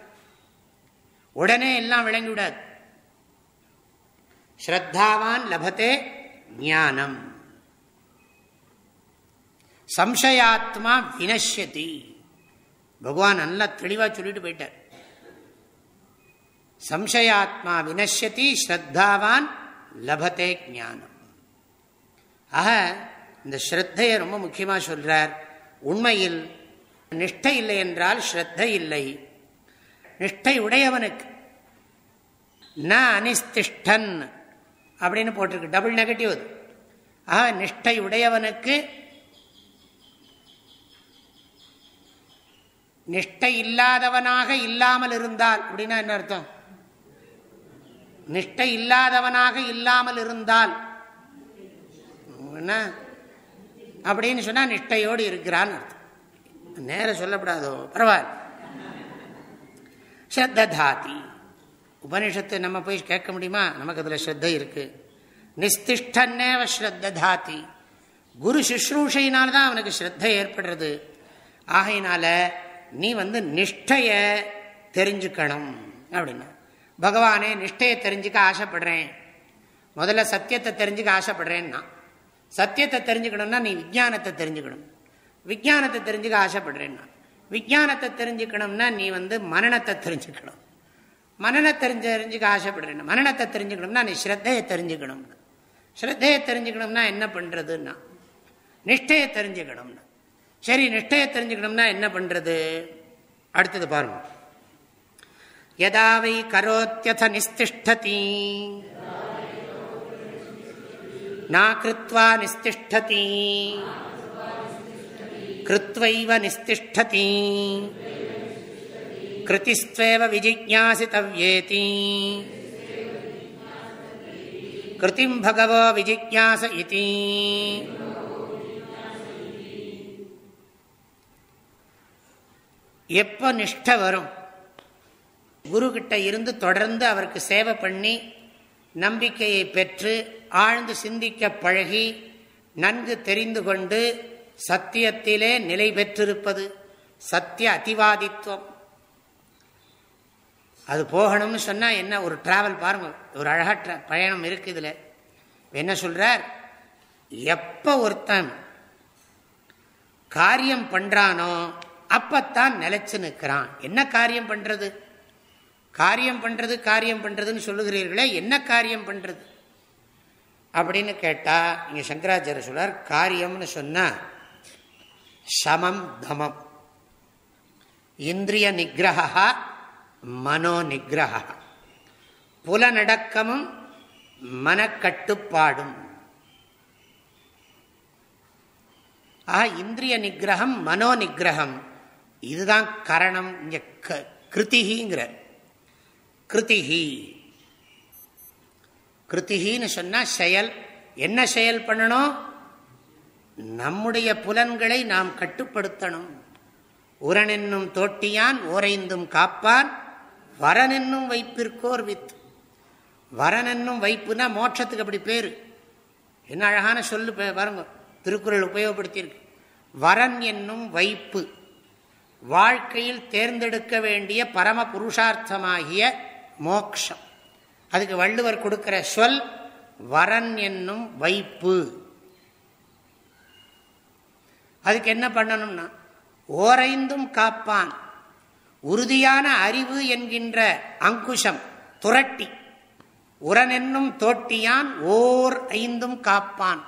உடனே எல்லாம் விளங்கிவிடாது. ஸ்ரத்தாவான் லபத்தே ஞானம். சம்சயாத்மா வினஷ்யதி. பகவான் நல்லா தெளிவாக சொல்லிட்டு போயிட்டார். சம்சயாத்மா வினஷ்யதி ஸ்ரத்தாவான் லபத்தே ஞானம். ஆக இந்த ஸ்ரத்தையை ரொம்ப முக்கியமாக சொல்றார். உண்மையில் நிஷ்டை இல்லை என்றால் ஸ்ரத்த இல்லை. நிஷ்டை உடையவனுக்கு ந அனிஸ்திஷ்டன் அப்படின்னு போட்டிருக்கு. டபுள் நெகட்டிவ் அது. ஆக நிஷ்டை உடையவனுக்கு நிஷ்டை இல்லாதவனாக இல்லாமல் இருந்தால் அப்படின்னா என்ன அர்த்தம்? நிஷ்டை இல்லாதவனாக இல்லாமல் இருந்தால் என்ன? அப்படின்னு சொன்னா நிஷ்டையோடு இருக்கிறான் அர்த்தம். நேரம் சொல்லப்படாதோ? பரவாயில்ல. ஸ்ரத்ததாதி உபனிஷத்து நம்ம போய் கேட்க முடியுமா? நமக்கு அதில் ஸ்ரத்தை இருக்கு. நிஸ்திஷ்டன்னேவ ஸ்ரத்ததாதி குரு சுஷ்ரூஷையினால்தான் அவனுக்கு ஸ்ரத்தை ஏற்படுறது. ஆகையினால நீ வந்து நிஷ்டைய தெரிஞ்சுக்கணும் அப்படின்னா. பகவானே நிஷ்டையை தெரிஞ்சுக்க ஆசைப்படுறேன். முதல்ல சத்தியத்தை தெரிஞ்சுக்க ஆசைப்படுறேன்னா. சத்தியத்தை தெரிஞ்சுக்கணும்னா நீ விஜானத்தை தெரிஞ்சுக்கணும். விஜானத்தை தெரிஞ்சுக்க ஆசைப்படுறேன்னா. விஜானத்தை தெரிஞ்சுக்கணும்னா நீ வந்து மனநத்தை தெரிஞ்சுக்கணும். மனந தெரிஞ்ச தெரிஞ்சுக்க ஆசைப்படுறேன் மனநத்தை தெரிஞ்சுக்கணும்னா நீ ஸ்ரத்தையை தெரிஞ்சுக்கணும்னு ஸ்ரத்தையை தெரிஞ்சுக்கணும்னா என்ன பண்ணுறதுன்னா நிஷ்டையை தெரிஞ்சுக்கணும்னா சரி நிஷ்டையை தெரிஞ்சுக்கணும்னா என்ன பண்ணுறது அடுத்தது பாருங்க. எதாவை கரோத்தியத நிஸ்திஷ்டதி. நாக்கிருத்வா நிஸ்திஷ்டதி. கிருத்வைவ நிஸ்திஷ்டதி கிருதிஸ்வேவ விஜிஜாசித்தவ்யேதி கிருதிம் பகவோ விஜிஜாச இதி எப்போ நிஷ்ட வரும்? குருக்கிட்ட இருந்து தொடர்ந்து அவருக்கு சேவை பண்ணி நம்பிக்கையை பெற்று ஆழ்ந்து சிந்திக்க பழகி நன்கு தெரிந்து கொண்டு சத்தியத்திலே நிலை பெற்றிருப்பது சத்திய அதிவாதித்துவம். அது போகணும்னு சொன்னால் என்ன ஒரு டிராவல் பாருங்க ஒரு அழகா பயணம் இருக்கு இதில். என்ன சொல்றார்? எப்போ ஒருத்தன் காரியம் பண்ணுறானோ அப்பத்தான் நிலைச்சு நிற்கிறான். என்ன காரியம் பண்ணுறது காரியம் பண்ணுறது காரியம் பண்ணுறதுன்னு சொல்லுகிறீர்களே என்ன காரியம் பண்ணுறது அப்படின்னு கேட்டால் இங்கே சங்கராச்சாரிய சொல்றார் காரியம்னு சொன்னால் சமம் தமம். இந்திரிய நிகிரகா மனோ நிகிரகா புலநடக்கமும் மனக்கட்டுப்பாடும். ஆக இந்திரிய நிகிரகம் மனோ நிகிரகம் இதுதான் கரணம் இங்க கிருத்திகிங்கிற. கிருத்திகி. கிருத்திகின்னு சொன்னா செயல். என்ன செயல் பண்ணணும்? நம்முடைய புலன்களை நாம் கட்டுப்படுத்தணும். உரனென்னும் தோட்டியான் ஓரைந்தும் காப்பான். வரனென்னும் வைப்பிற்கோர் வித் வரனென்னும் வைப்புனா மோட்சத்துக்கு அப்படி பேரு. என்ன அழகான சொல்லு பாருங்க திருக்குறள் உபயோகப்படுத்தியிருக்கு. வரன் என்னும் வைப்பு. வாழ்க்கையில் தேர்ந்தெடுக்க வேண்டிய பரம புருஷார்த்தமாகிய மோக்ஷம். அதுக்கு வள்ளுவர் கொடுக்கிற சொல் வரன் என்னும் வைப்பு. அதுக்கு என்ன பண்ணணும்னா ஓரைந்தும் காப்பான். உறுதியான அறிவு என்கின்ற அங்குஷம் துரட்டி. உரனென்னும் தோட்டியான் ஓர் ஐந்தும் காப்பான்.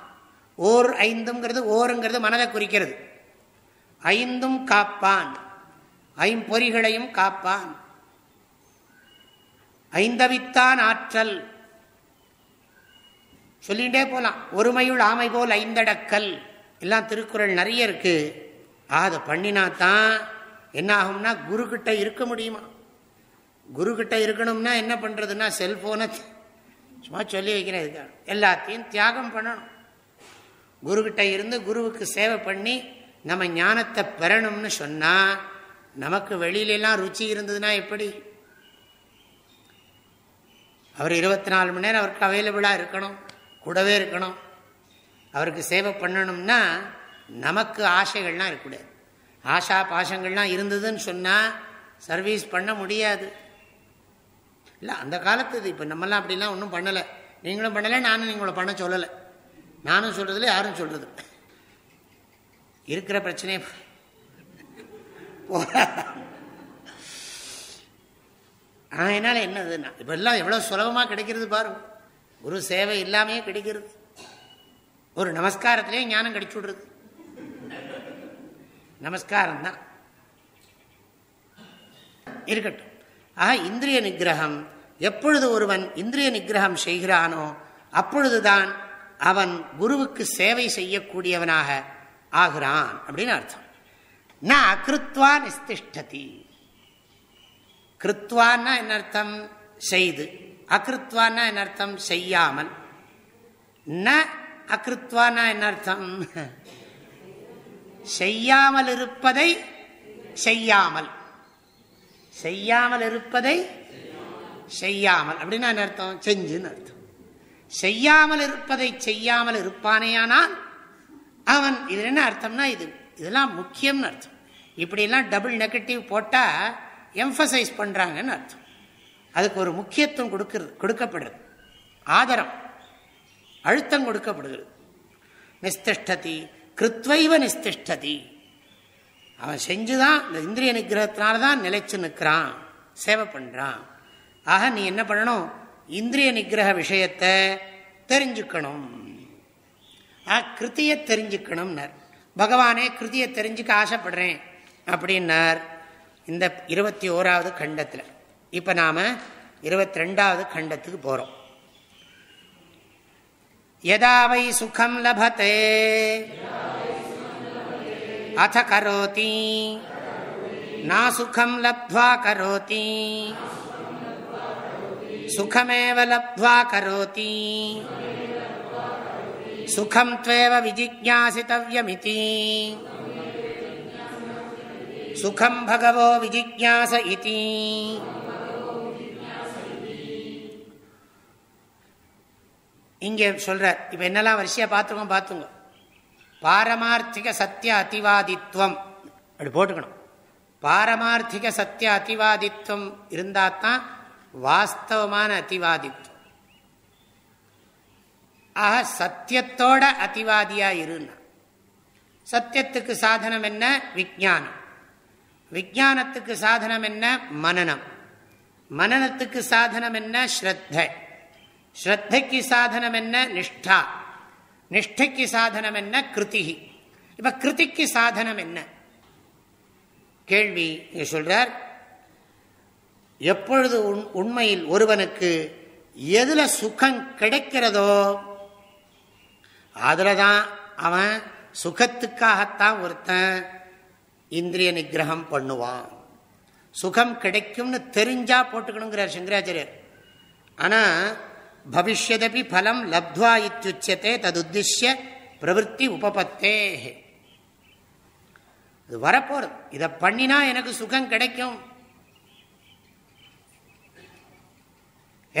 ஓர் ஐந்துங்கிறது ஓருங்கிறது மனதை குறிக்கிறது. ஐந்தும் காப்பான். ஐம்பொறிகளையும் காப்பான். ஐந்தவித்தான் ஆற்றல். சொல்லிகிட்டே போலாம். ஒருமையுள் ஆமை போல் ஐந்தடக்கல். எல்லாம் திருக்குறள் நிறைய இருக்கு. அதை பண்ணினா தான் என்ன ஆகும்னா குருக்கிட்ட இருக்க முடியுமா? குருக்கிட்ட இருக்கணும்னா என்ன பண்ணுறதுன்னா செல்ஃபோனை சும்மா சொல்லி வைக்கிறேன். இதுக்காக எல்லாத்தையும் தியாகம் பண்ணணும். குருக்கிட்ட இருந்து குருவுக்கு சேவை பண்ணி நம்ம ஞானத்தை பெறணும்னு சொன்னால் நமக்கு வெளியிலலாம் ருச்சி இருந்ததுன்னா எப்படி? அவர் இருபத்தி நாலு மணி நேரம் அவருக்கு அவைலபிளாக இருக்கணும். கூடவே இருக்கணும். அவருக்கு சேவை பண்ணணும்னா நமக்கு ஆசைகள்லாம் இருக்கக்கூடாது ஆஷா பாசங்கள்லாம் இருந்ததுன்னு சொன்னால் சர்வீஸ் பண்ண முடியாது. இல்லை அந்த காலத்து இது. இப்போ நம்மலாம் அப்படிலாம் ஒன்றும் பண்ணலை. நீங்களும் பண்ணலை நானும் நீங்களும் பண்ண சொல்லலை. நானும் சொல்கிறதுல யாரும் சொல்கிறது இருக்கிற பிரச்சனையே அதனால் என்னதுன்னா இப்போ எல்லாம் எவ்வளோ சுலபமாக கிடைக்கிறது பாருங்க. குரு சேவை இல்லாமையே கிடைக்கிறது. ஒரு நமஸ்காரத்திலே ஞானம் கிடைச்சு விடுறது. நமஸ்காரம் தான் இருக்கட்டும். ஆக இந்திரிய நிகிரகம் எப்பொழுது ஒருவன் இந்திரிய நிகிரகம் செய்கிறானோ அப்பொழுதுதான் அவன் குருவுக்கு சேவை செய்யக்கூடியவனாக ஆகிறான் அப்படின்னு அர்த்தம். ந அகிருத்வா நிஸ்திஷ்டதி. கிருத்வான்னா என்ன அர்த்தம்? செய்து. அகிருத்வான்னா என்ன அர்த்தம்? செய்யாமல். ந அகிருத்வானா என்ன அர்த்தம்? செய்யாமல் இருப்பதை செய்யாமல். செய்யாமல் இருப்பதை செய்யாமல். அப்படின்னா என்ன அர்த்தம்? செஞ்சுன்னு அர்த்தம். செய்யாமல் இருப்பதை செய்யாமல் இருப்பானேயானால் அவன் இது என்ன அர்த்தம்னா இது இதெல்லாம் முக்கியம்னு அர்த்தம். இப்படிலாம் டபுள் நெகட்டிவ் போட்டால் எம்ஃபசைஸ் பண்ணுறாங்கன்னு அர்த்தம். அதுக்கு ஒரு முக்கியத்துவம் கொடுக்கறது கொடுக்கப்படுறது ஆதரம். அழுத்தம் கொடுக்கப்படுகிறது. நிஸ்திஷ்டதி கிருத்வைவ நிஸ்திஷ்டதி. அவன் செஞ்சுதான் இந்த இந்திரிய நிகிரகத்தினால தான் நிலைச்சு நிற்கிறான் சேவை பண்ணுறான் ஆக நீ என்ன பண்ணணும்? இந்திரிய நிகிரக விஷயத்தை தெரிஞ்சுக்கணும். கிருத்திய தெரிஞ்சுக்கணும்னார். பகவானே கிருத்தியை தெரிஞ்சுக்க ஆசைப்படுறேன் அப்படின்னார். இந்த இருபத்தி ஓராவது கண்டத்தில். இப்போ நாம் இருபத்தி ரெண்டாவது கண்டத்துக்கு போகிறோம் यदा वै सुखं लभते अथ करोति नासुखं लब्ध्वा करोति सुखमेव लब्ध्वा करोति सुखं त्वेव विजिज्ञासितव्यमिति सुखं भगवो विजिज्ञास इति இங்கே சொல்கிறார் இப்போ என்னெல்லாம் வரிசையாக பார்த்துருக்கோம் பார்த்துங்க. பாரமார்த்திக சத்திய அதிவாதித்வம் அப்படி போட்டுக்கணும். பாரமார்த்திக சத்திய அதிவாதித்வம் இருந்தால் தான் வாஸ்தவமான அதிவாதித்வம். ஆக சத்தியத்தோட அதிவாதியாக இருந்தா சத்தியத்துக்கு சாதனம் என்ன? விஜானம் விஜானத்துக்கு சாதனம் என்ன? மனநம். மனநத்துக்கு சாதனம் என்ன? ஸ்ரத்தை. ஸ்ரத்தைக்கு சாதனம் என்ன நிஷ்டா? நிஷ்டைக்கு சாதனம் என்ன கிருதி? இப்ப கிருதிக்கு சாதனம் என்ன கேள்வி சொல்றார். எப்பொழுது உண்மையில் ஒருவனுக்கு எதுல சுகம் கிடைக்கிறதோ அதுலதான் அவன் சுகத்துக்காகத்தான் ஒருத்தன் இந்திரிய நிகிரகம் பண்ணுவான். சுகம் கிடைக்கும்னு தெரிஞ்சா போட்டுக்கணுங்கிறார் சங்கராச்சாரியர். ஆனா பவிஷ்யதபி பலம் லப்துவா இத்தியுச்சதே ததுத்திஷ்ய பிரவருத்தி உபபத்தே இது வரப்போறது. இதை பண்ணினா எனக்கு சுகம் கிடைக்கும்.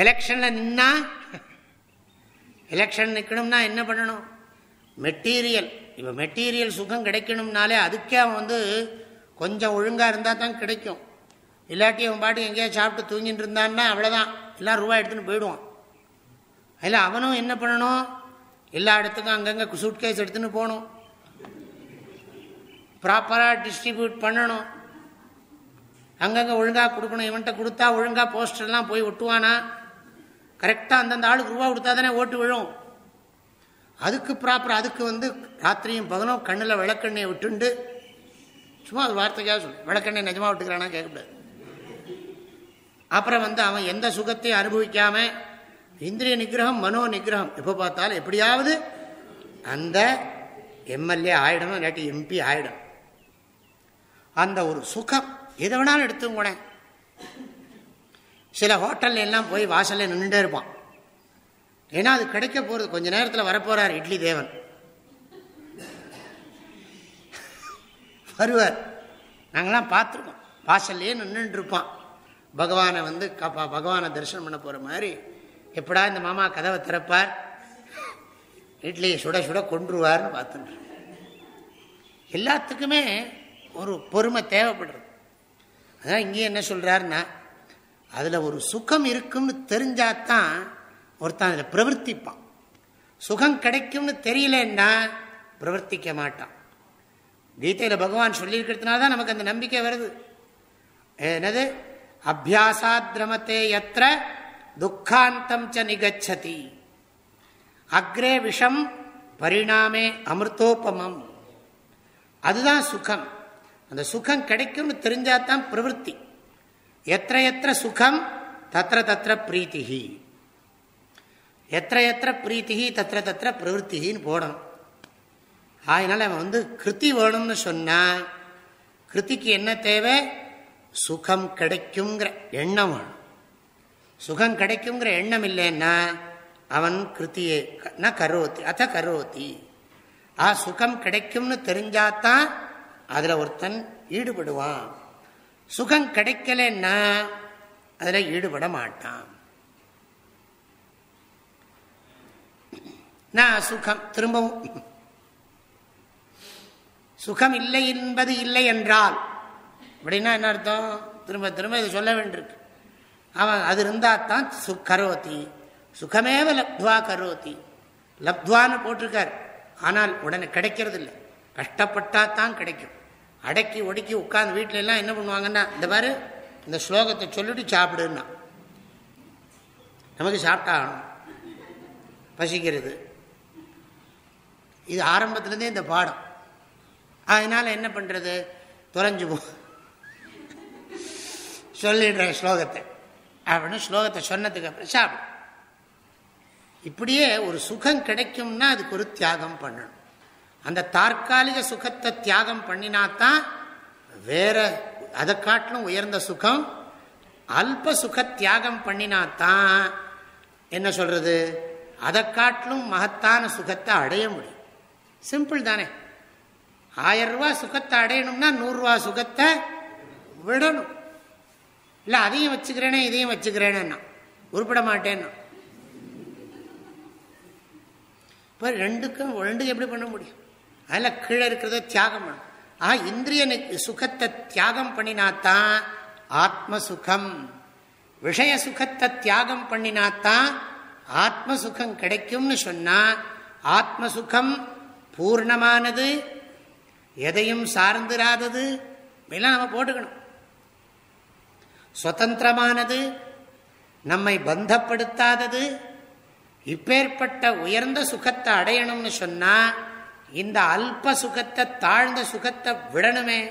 எலெக்ஷன்ல நின்னா எலெக்ஷன் நிற்கணும்னா என்ன பண்ணணும்? மெட்டீரியல். இப்போ மெட்டீரியல் சுகம் கிடைக்கணும்னாலே அதுக்கே அவன் வந்து கொஞ்சம் ஒழுங்காக இருந்தால் தான் கிடைக்கும். இல்லாட்டி அவன் பாட்டு எங்கேயா சாப்பிட்டு தூங்கிட்டு இருந்தான்னா அவ்வளோதான் எல்லாம் ரூபாய் எடுத்துன்னு போயிடுவான். அதில் அவனும் என்ன பண்ணணும்? எல்லா இடத்துக்கும் அங்கங்கே சூட்கேஸ் எடுத்துன்னு போகணும். ப்ராப்பராக டிஸ்ட்ரிபியூட் பண்ணணும். அங்கங்கே ஒழுங்காக கொடுக்கணும். இவன்கிட்ட கொடுத்தா ஒழுங்காக போஸ்டர்லாம் போய் ஒட்டுவானா? கரெக்டாக அந்தந்த ஆளுக்கு ரூபா கொடுத்தா தானே ஓட்டு விழும். அதுக்கு ப்ராப்பர் அதுக்கு வந்து ராத்திரியும் பகலும் கண்ணில் விளக்கெண்ணெயை விட்டுண்டு சும்மா அது வார்த்தைக்காக சொல்லு. விளக்கெண்ணெய் நிஜமாக விட்டுக்கிறானா கேட்கக்கூடாது. அப்புறம் வந்து அவன் எந்த சுகத்தையும் அனுபவிக்காமல் இந்திரிய நிகிரகம் மனோ நிகிரகம். எப்போ பார்த்தாலும் எப்படியாவது அந்த எம்எல்ஏ ஆயிடணும் இல்லாட்டி எம்பி ஆயிடும். அந்த ஒரு சுகம் எதை வேணாலும் எடுத்துங்க சில ஹோட்டல்ல எல்லாம் போய் வாசல்ல நின்றுட்டே இருப்பான். ஏன்னா அது கிடைக்க போறது கொஞ்ச நேரத்தில் வரப்போறார் இட்லி தேவன். வருவார். நாங்களாம் பார்த்துருக்கோம். வாசல்லையே நின்றுட்டு இருப்பான். பகவானை வந்து பகவானை தரிசனம் பண்ண போகிற மாதிரி எப்படா இந்த மாமா கதவை திறப்பார்? இட்லியை சுட சுட கொன்றுவார்னு பார்த்துட்டு. எல்லாத்துக்குமே ஒரு பொறுமை தேவைப்படுறது. அதான் இங்கேயும் என்ன சொல்கிறாருன்னா அதில் ஒரு சுகம் இருக்கும்னு தெரிஞ்சாதான் ஒருத்தன் அதில் பிரவர்த்திப்பான். சுகம் கிடைக்கும்னு தெரியலன்னா பிரவர்த்திக்க மாட்டான். கீதையில் பகவான் சொல்லியிருக்கிறதுனால தான் நமக்கு அந்த நம்பிக்கை வருது. என்னது? அபியாசாத்ரமத்தே எத்தனை துக்காந்தம் ச நிகச்சதி. அக்ரே விஷம் பரிணாமே அமிர்தோபமம். அதுதான் சுகம். அந்த சுகம் கிடைக்கும்னு தெரிஞ்சாதான் பிரவருத்தி. எத்த எத்த சுகம் தத்திர தத்திர பிரீத்திகி எத்த எத்த பிரீத்திகி தத்திர தத்திர பிரவருத்திகின்னு போடணும். அதனால அவன் வந்து கிருத்தி வேணும்னு சொன்னால் கிருத்திக்கு என்ன தேவை? சுகம் கிடைக்குங்கிற எண்ணம் வேணும். சுகம் கிடைக்குங்கிற எண்ணம் இல்லைன்னா அவன் கிருத்தியே கரோத்தி அத்த கரோத்தி. ஆ சுகம் கிடைக்கும்னு தெரிஞ்சாதான் அதில் ஒருத்தன் ஈடுபடுவான். சுகம் கிடைக்கலன்னா அதில் ஈடுபட மாட்டான். நான் சுகம் திரும்பவும். சுகம் இல்லை என்பது இல்லை என்றால் அப்படின்னா என்ன அர்த்தம்? திரும்ப திரும்ப இது சொல்ல வேண்டியிருக்கு. அவன் அது இருந்தால் தான் சு கரோத்தி சுகமேவ லப்துவா கரோத்தி லப்துவான்னு போட்டிருக்கார். ஆனால் உடனே கிடைக்கிறது இல்லை கஷ்டப்பட்டா தான் கிடைக்கும். அடக்கி ஒடுக்கி உட்காந்து வீட்டில எல்லாம் என்ன பண்ணுவாங்கன்னா இந்த மாதிரி இந்த ஸ்லோகத்தை சொல்லிட்டு சாப்பிடுன்னா. நமக்கு சாப்பிட்டாகணும் பசிக்கிறது. இது ஆரம்பத்துலேருந்தே இந்த பாடம். அதனால் என்ன பண்ணுறது தொலைஞ்சு போ சொல்லிடுறேன் ஸ்லோகத்தை. அப்படின்னு ஸ்லோகத்தை சொன்னதுக்கு அப்புறம் சாப்பிடும் இப்படியே ஒரு சுகம் கிடைக்கும்னா அதுக்கு ஒரு தியாகம் பண்ணணும். அந்த தற்காலிக சுகத்தை தியாகம் பண்ணினாத்தான் வேற அதை காட்டிலும் உயர்ந்த சுகம் அல்ப சுக தியாகம் பண்ணினாத்தான் என்ன சொல்றது? அதை காட்டிலும் மகத்தான சுகத்தை அடைய முடியும். சிம்பிள் தானே. ஆயிரம் ரூபா சுகத்தை அடையணும்னா நூறுரூவா சுகத்தை விடணும். இல்லை அதையும் வச்சுக்கிறேனே இதையும் வச்சுக்கிறேனேன்னா. உருப்பிட மாட்டேன்னா. இப்போ ரெண்டுக்கும் ரெண்டு எப்படி பண்ண முடியும்? அதில் கீழே இருக்கிறத தியாகம் பண்ணும் ஆஹா இந்திரிய சுகத்தை தியாகம் பண்ணினாத்தான் ஆத்ம சுகம் விஷய சுகத்தை தியாகம் பண்ணினாத்தான் ஆத்ம சுகம் கிடைக்கும்னு சொன்னா ஆத்ம சுகம் பூர்ணமானது எதையும் சார்ந்திராதது எல்லாம் நம்ம போட்டுக்கணும். சுதந்திரமானது நம்மை பந்தப்படுத்தாதது இப்பேற்பட்ட உயர்ந்த சுகத்தை அடையணும்னு சொன்னா இந்த அல்ப சுகத்தை தாழ்ந்த சுகத்தை விடணுமே.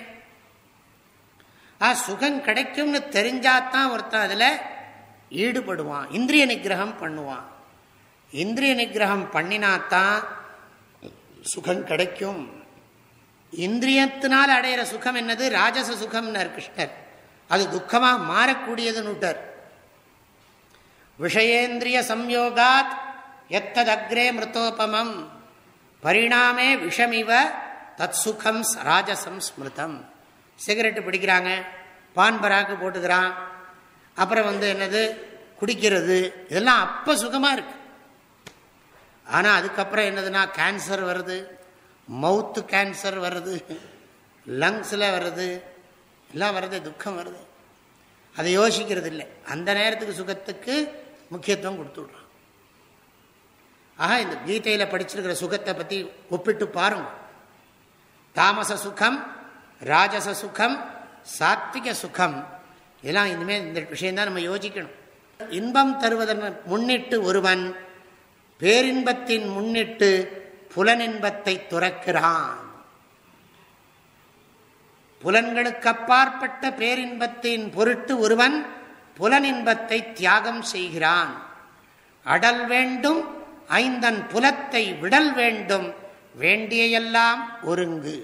ஆ சுகம் கிடைக்கும்னு தெரிஞ்சாதான் ஒருத்தன் அதுல ஈடுபடுவான். இந்திரிய நிகிரகம் பண்ணுவான். இந்திரிய நிகிரகம் பண்ணினாத்தான் சுகம் கிடைக்கும். இந்திரியத்தினால் அடையிற சுகம் என்னது? ராஜச சுகம்னார் கிருஷ்ணர். அது துக்கமாக மாறக்கூடியதுன்னு விஷயேந்திரிய சம்யோகாத் எத்ததக்ரே மிருத்தோபமம். பரிணாமே விஷமிவ தத் சுகம் ராஜசம் ஸ்மிருதம் சிகரெட்டு பிடிக்கிறாங்க பான் பராக்கு போட்டுக்கிறான். அப்புறம் வந்து என்னது? குடிக்கிறது. இதெல்லாம் அப்போ சுகமாக இருக்கு. ஆனால் அதுக்கப்புறம் என்னதுன்னா கேன்சர் வருது. மவுத்து கேன்சர் வருது. லங்ஸில் வருது. எல்லாம் வருது துக்கம் வருது. அதை யோசிக்கிறது இல்லை அந்த நேரத்துக்கு சுகத்துக்கு முக்கியத்துவம் கொடுத்து ஆஹா இந்த கீதையில் படிச்சிருக்கிற சுகத்தை பற்றி ஒப்பிட்டு பாருங்க. தாமச சுகம் ராஜச சுகம் சாத்விக சுகம் இதெல்லாம் இனிமேல் இந்த விஷயம்தான் நம்ம யோசிக்கணும். இன்பம் தருவதன் முன்னிட்டு ஒருவன் பேரின்பத்தின் முன்னிட்டு புலனின்பத்தை துறக்கிறான். புலன்களுக்கு அப்பாற்பட்ட பேரின்பத்தின் பொருட்டு ஒருவன் புலனின்பத்தை தியாகம் செய்கிறான். அடல் வேண்டும் ஐந்தன் புலத்தை விடல் வேண்டும் வேண்டியெல்லாம் ஒருங்கு.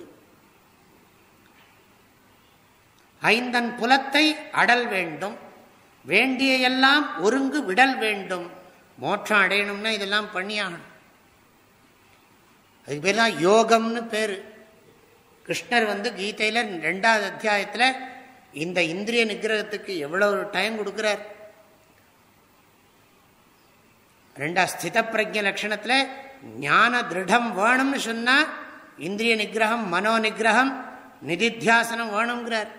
ஐந்தன் புலத்தை அடல் வேண்டும் வேண்டியெல்லாம் ஒருங்கு விடல் வேண்டும். மோற்றம் அடையணும்னா இதெல்லாம் பண்ணியாகணும். அதுக்கு பேர் தான் யோகம்னு பேர். கிருஷ்ணர் வந்து கீதையில் ரெண்டாவது அத்தியாயத்தில் இந்த இந்திரிய நிகிரகத்துக்கு எவ்வளவு டைம் கொடுக்குறார்? ரெண்டா ஸ்தித பிரஜ லட்சணத்தில் ஞான திருடம் வேணும்னு சொன்னால் இந்திரிய நிகிரகம் மனோ நிகிரகம் நிதித்தியாசனம் வேணுங்கிறார்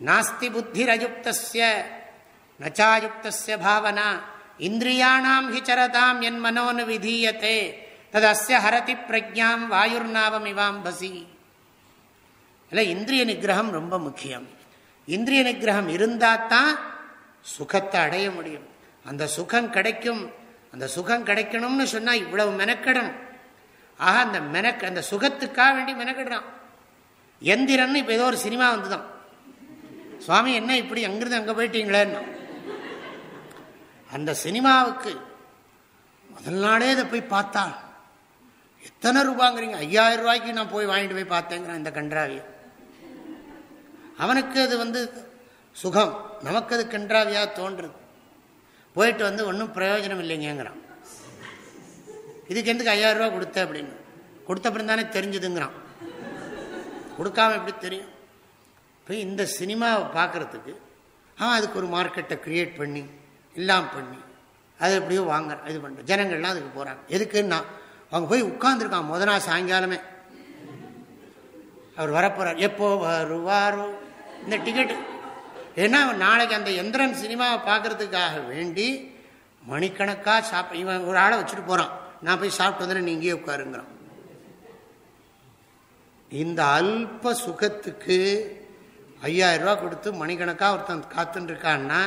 நாஸ்தி புத்தி ரஜுப்தஸ்ய நச்சாயுக்தஸ்ய பாவனா இந்திரியாணாம் ஹிச்சரதாம் என் மனோனு விதீயத்தே ததஸ்ய ஹரதி பிரஜாம் வாயுர்நாவம் இவாம்பசி இல்லை இந்திரிய நிகிரகம் ரொம்ப முக்கியம். இந்திரிய நிகிரகம் இருந்தால் தான் சுகத்தை அடைய முடியும். அந்த சுகம் கிடைக்கும். அந்த சுகம் கிடைக்கணும்னு சொன்னால் இவ்வளவு மெனக்கெடணும். ஆக அந்த மெனக் அந்த சுகத்துக்காக வேண்டி மெனக்கெடுறான். எந்திரன்னு இப்போ ஏதோ ஒரு சினிமா வந்துதான். சுவாமி என்ன இப்படி அங்கிருந்து அங்கே போயிட்டீங்களேன்னு. அந்த சினிமாவுக்கு முதல் நாளே இதை போய் பார்த்தா எத்தனை ரூபாங்கிறீங்க? ஐயாயிரம் ரூபாய்க்கு நான் போய் வாங்கிட்டு போய் பார்த்தேங்கிறேன் இந்த கன்றாவியை. அவனுக்கு அது வந்து சுகம். நமக்கு அது கன்றாவியாக தோன்றுறது போயிட்டு வந்து ஒன்றும் பிரயோஜனம் இல்லைங்கிறான் இதுக்கு எதுக்கு ஐயாயிரம் ரூபா கொடுத்த அப்படின்னு? கொடுத்த அப்புறம் தானே தெரிஞ்சுதுங்கிறான். கொடுக்காம எப்படி தெரியும்? இப்போ இந்த சினிமாவை பார்க்குறதுக்கு அவன் அதுக்கு ஒரு மார்க்கெட்டை க்ரியேட் பண்ணி இல்லாமல் பண்ணி அதை எப்படியோ வாங்க இது பண்ணுற ஜனங்கள்லாம் அதுக்கு போகிறாங்க எதுக்குன்னா அவங்க போய் உட்காந்துருக்கான் முத நாள் சாயங்காலமே. அவர் வரப்போகிறார் எப்போ வருவாரோ? இந்த டிக்கெட்டு ஏன்னா நாளைக்கு அந்த எந்திரன் சினிமாவை பார்க்கறதுக்காக வேண்டி மணிக்கணக்காக சாப்ப இவன் ஒரு ஆளை வச்சுட்டு போகிறான் நான் போய் சாப்பிட்டு வந்துடுறேன் நீ இங்கேயே உட்காருங்கிறான். இந்த அல்ப சுகத்துக்கு ஐயாயிரம் ரூபா கொடுத்து மணிக்கணக்காக ஒருத்தன் காத்துட்டுருக்கான்னா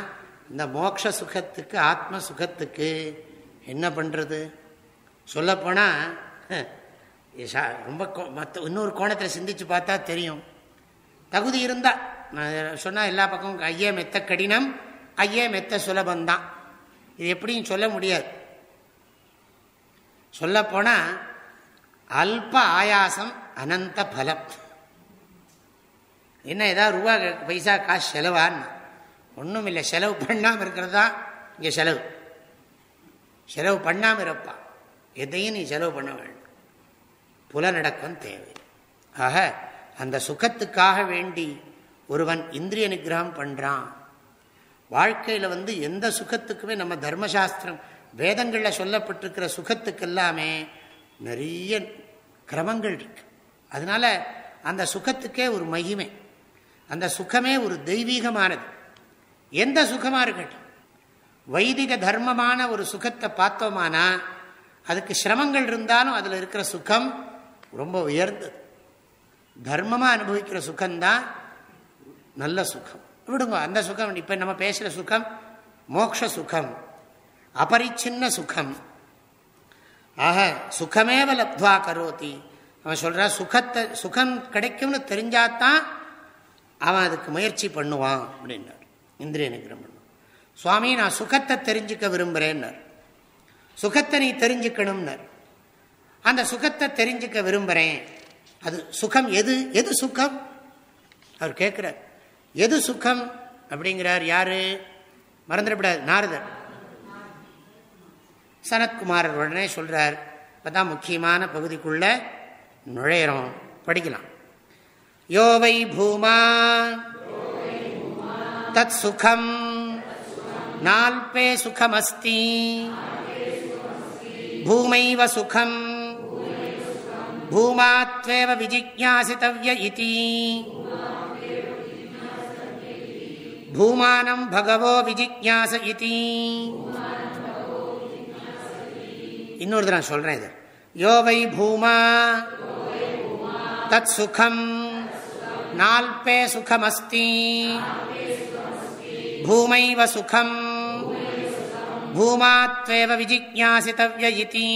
இந்த மோட்ச சுகத்துக்கு ஆத்ம சுகத்துக்கு என்ன பண்ணுறது சொல்லப்போனால் ரொம்ப மற்ற இன்னொரு கோணத்தில் சிந்திச்சு பார்த்தா தெரியும். தகுதி இருந்தால் நான் சொன்னால் எல்லா பக்கமும் ஐயே மெத்த கடினம் ஐயே மெத்த சுலபந்தான் இது எப்படியும் சொல்ல முடியாது. சொல்லப்போனால் அல்ப ஆயாசம் அனந்த பலம். என்ன ஏதாவது ரூபா பைசா காசு செலவான்னு? ஒன்றும் இல்லை செலவு பண்ணாமல் இருக்கிறது தான் இங்கே செலவு. செலவு பண்ணாமல் இருப்பா. எதையும் நீ செலவு பண்ண வேண்டும். புலநடக்கம் தேவை. ஆக அந்த சுகத்துக்காக வேண்டி ஒருவன் இந்திரிய நிகிரகம் பண்ணுறான் வாழ்க்கையில் வந்து எந்த சுகத்துக்குமே நம்ம தர்மசாஸ்திரம் வேதங்களில் சொல்லப்பட்டிருக்கிற சுகத்துக்கு எல்லாமே நிறைய கிரமங்கள் இருக்கு. அதனால அந்த சுகத்துக்கே ஒரு மகிமை. அந்த சுகமே ஒரு தெய்வீகமானது. எந்த சுகமாக இருக்கட்டும். வைதிக தர்மமான ஒரு சுகத்தை பார்த்தோமானா அதுக்கு சிரமங்கள் இருந்தாலும் அதில் இருக்கிற சுகம் ரொம்ப உயர்ந்தது. தர்மமாக அனுபவிக்கிற சுகம்தான் நல்ல சுகம். விடுங்க அந்த சுகம் இப்போ நம்ம பேசுகிற சுகம் மோக்ஷ சுகம் அபரிச்சின்ன சுகம். ஆக சுகமேவ லப்துவா கரோதி. அவன் சொல்கிறான் சுகத்தை சுகம் கிடைக்கும்னு தெரிஞ்சாதான் அவன் அதுக்கு முயற்சி பண்ணுவான் அப்படின்னார். இந்திரிய நிகரம் பண்ணுவான் சுவாமி நான் சுகத்தை தெரிஞ்சுக்க விரும்புகிறேன்னார் சுகத்தை நீ தெரிஞ்சுக்கணும்னார். அந்த சுகத்தை தெரிஞ்சுக்க விரும்புகிறேன் அது சுகம் எது? எது சுகம்? அவர் கேட்குறார் எது சுகம்? அப்படிங்கிறார் யாரு? மறந்துடக்கூடாது நாரதர். சனத்குமாரர் உடனே சொல்கிறார் அதான் முக்கியமான பகுதிக்குள்ள நுழையிறோம். படிக்கலாம். யோவை பூமா தத் சுகம் நால்பே சுகமஸ்தி பூமைவ சுகம் பூமாத்வேவ விஜிஜாசித்தவ்ய இதி பூமானம் பகவோ விஜிஜாச இதி இன்னொரு நான் சொல்றேன் இது. யோவை பூமா தத் சுகம் நால்பே சுகமஸ்தி। பூமைவ சுகம் பூமாத்வேவ விஜிஜாசித்தவ்ய இதி।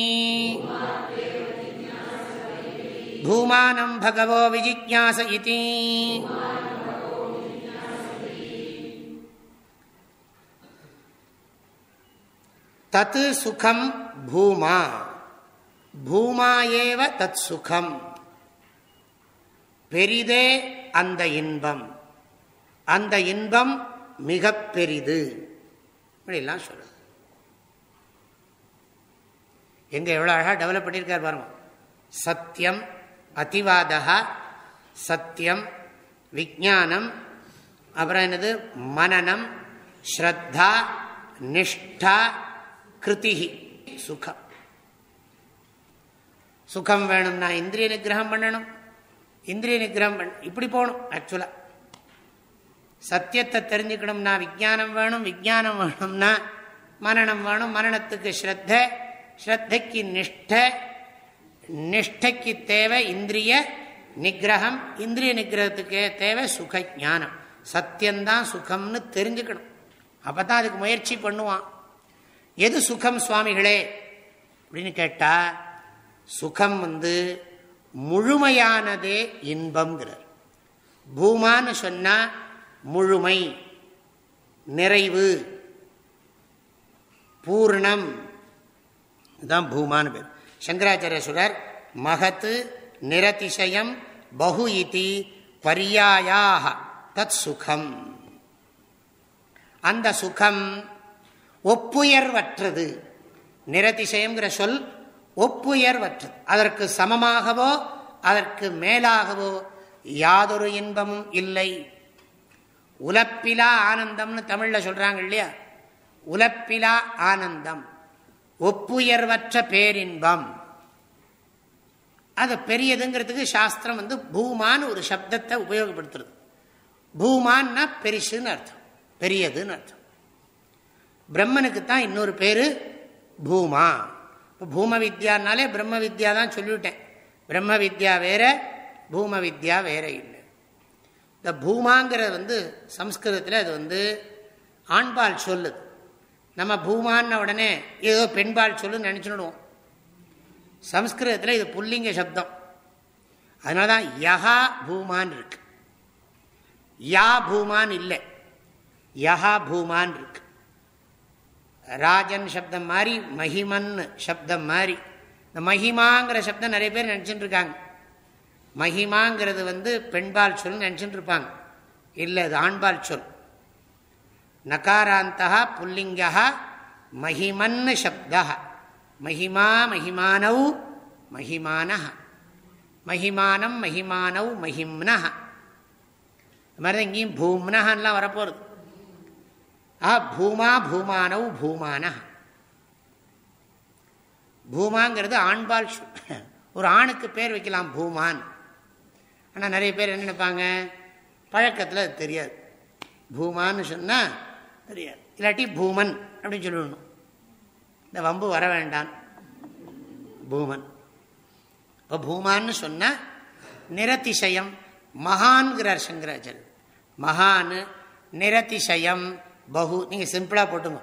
பூமானம் பகவோ விஜிஜாச இதி தத்து சுகம் பூமா பூமா ஏவ தத் சுகம் பெரிதே அந்த இன்பம். அந்த இன்பம் மிக பெரிது. இப்படிலாம் சொல்ல எங்க எவ்வளோ அழகாக டெவலப் பண்ணியிருக்கார் பாருங்க. சத்தியம் அதிவாதா சத்தியம் விஜானம் அப்புறம் என்னது? மனநம் ஸ்ரத்தா நிஷ்டா கிருத்திகி சுகம். சுகம் வேணும்னா இந்திரிய நிகிரகம் பண்ணணும். இந்திரிய நிகிரகம் பண்ண இப்படி போகணும் ஆக்சுவலாக சத்தியத்தை தெரிஞ்சுக்கணும்னா விஜானம் வேணும் விஜானம் வேணும்னா மரணம் வேணும் மரணத்துக்கு ஸ்ரத்த ஸ்ரத்தைக்கு நிஷ்டை நிஷ்டைக்கு தேவை இந்திரிய நிகிரகம் இந்திரிய நிகிரகத்துக்கு தேவை சுக ஜானம் சத்தியம்தான் சுகம்னு தெரிஞ்சுக்கணும். அப்போ தான் அதுக்கு முயற்சி பண்ணுவான். எது சுகம் சுவாமிகளே? அப்படின்னு கேட்டால் சுகம் வந்து முழுமையானதே இன்பம்ங்கிறார். பூமான்னு சொன்னால் முழுமை நிறைவு பூர்ணம். இதுதான் பூமான்னு பேர். சங்கராச்சாரிய சொல்றார் மகத்து நிரதிசயம் பகு இதி பரியாயாக தத் சுகம். அந்த சுகம் ஒப்புயர்வற்றது. நிரதிசயம்ங்கிற சொல் ஒப்புயர்வற்றது. அதற்கு சமமாகவோ அதற்கு மேலாகவோ யாதொரு இன்பமும் இல்லை. உலப்பிலா ஆனந்தம்னு தமிழில் சொல்றாங்க இல்லையா? உலப்பிலா ஆனந்தம். ஒப்புயர்வற்ற பேரின்பம். அது பெரியதுங்கிறதுக்கு சாஸ்திரம் வந்து பூமான்னு ஒரு சப்தத்தை உபயோகப்படுத்துறது. பூமான்னா பெரிசுன்னு அர்த்தம். பெரியதுன்னு அர்த்தம். பிரம்மனுக்கு தான் இன்னொரு பேரு பூமா. இப்போ பூம வித்யானாலே பிரம்ம வித்யா தான் சொல்லிவிட்டேன். பிரம்ம வித்யா வேற பூம வித்யா வேற இல்லை. இந்த பூமாங்கிறது வந்து சம்ஸ்கிருதத்தில் அது வந்து ஆண்பால் சொல்லுது. நம்ம பூமான்ன உடனே ஏதோ பெண்பால் சொல்லு நினச்சிடுவோம். சம்ஸ்கிருதத்தில் இது புல்லிங்க சப்தம். அதனால தான் யஹா பூமான் இருக்கு. யா பூமான் இல்லை. யஹா பூமான் இருக்கு. ராஜன் சப்தம் மாதிரி மகிமன் சப்தம் மாதிரி. இந்த மகிமாங்கிற சப்தம் நிறைய பேர் நினச்சிட்டு இருக்காங்க மகிமாங்கிறது வந்து பெண்பால் சொல் நினச்சிட்டு இருப்பாங்க இல்லை அது ஆண்பால் சொல். நகாராந்தா புல்லிங்கா மகிமன் சப்தா மகிமா மகிமானவ் மகிமான மகிமானம் மகிமானவ் மகிம்ன இது மாதிரி இங்கேயும் பூம்னஹான்லாம் வரப்போகிறது ஆ பூமா பூமானவ் பூமான பூமாங்கிறது ஆண்பால் ஒரு ஆணுக்கு பேர் வைக்கலாம் பூமான். ஆனால் நிறைய பேர் என்ன நினைப்பாங்க? பழக்கத்தில் அது தெரியாது. பூமான்னு சொன்னால் தெரியாது. இல்லாட்டி பூமன் அப்படின்னு சொல்லணும் இந்த வம்பு வர வேண்டாம். பூமன். இப்போ பூமான்னு சொன்னால் நிரதிசயம் மகான்கிறார் சங்கராச்சாரியர். மகான் நிரதிசயம் பகு நீங்கள் சிம்பிளாக போட்டுங்க.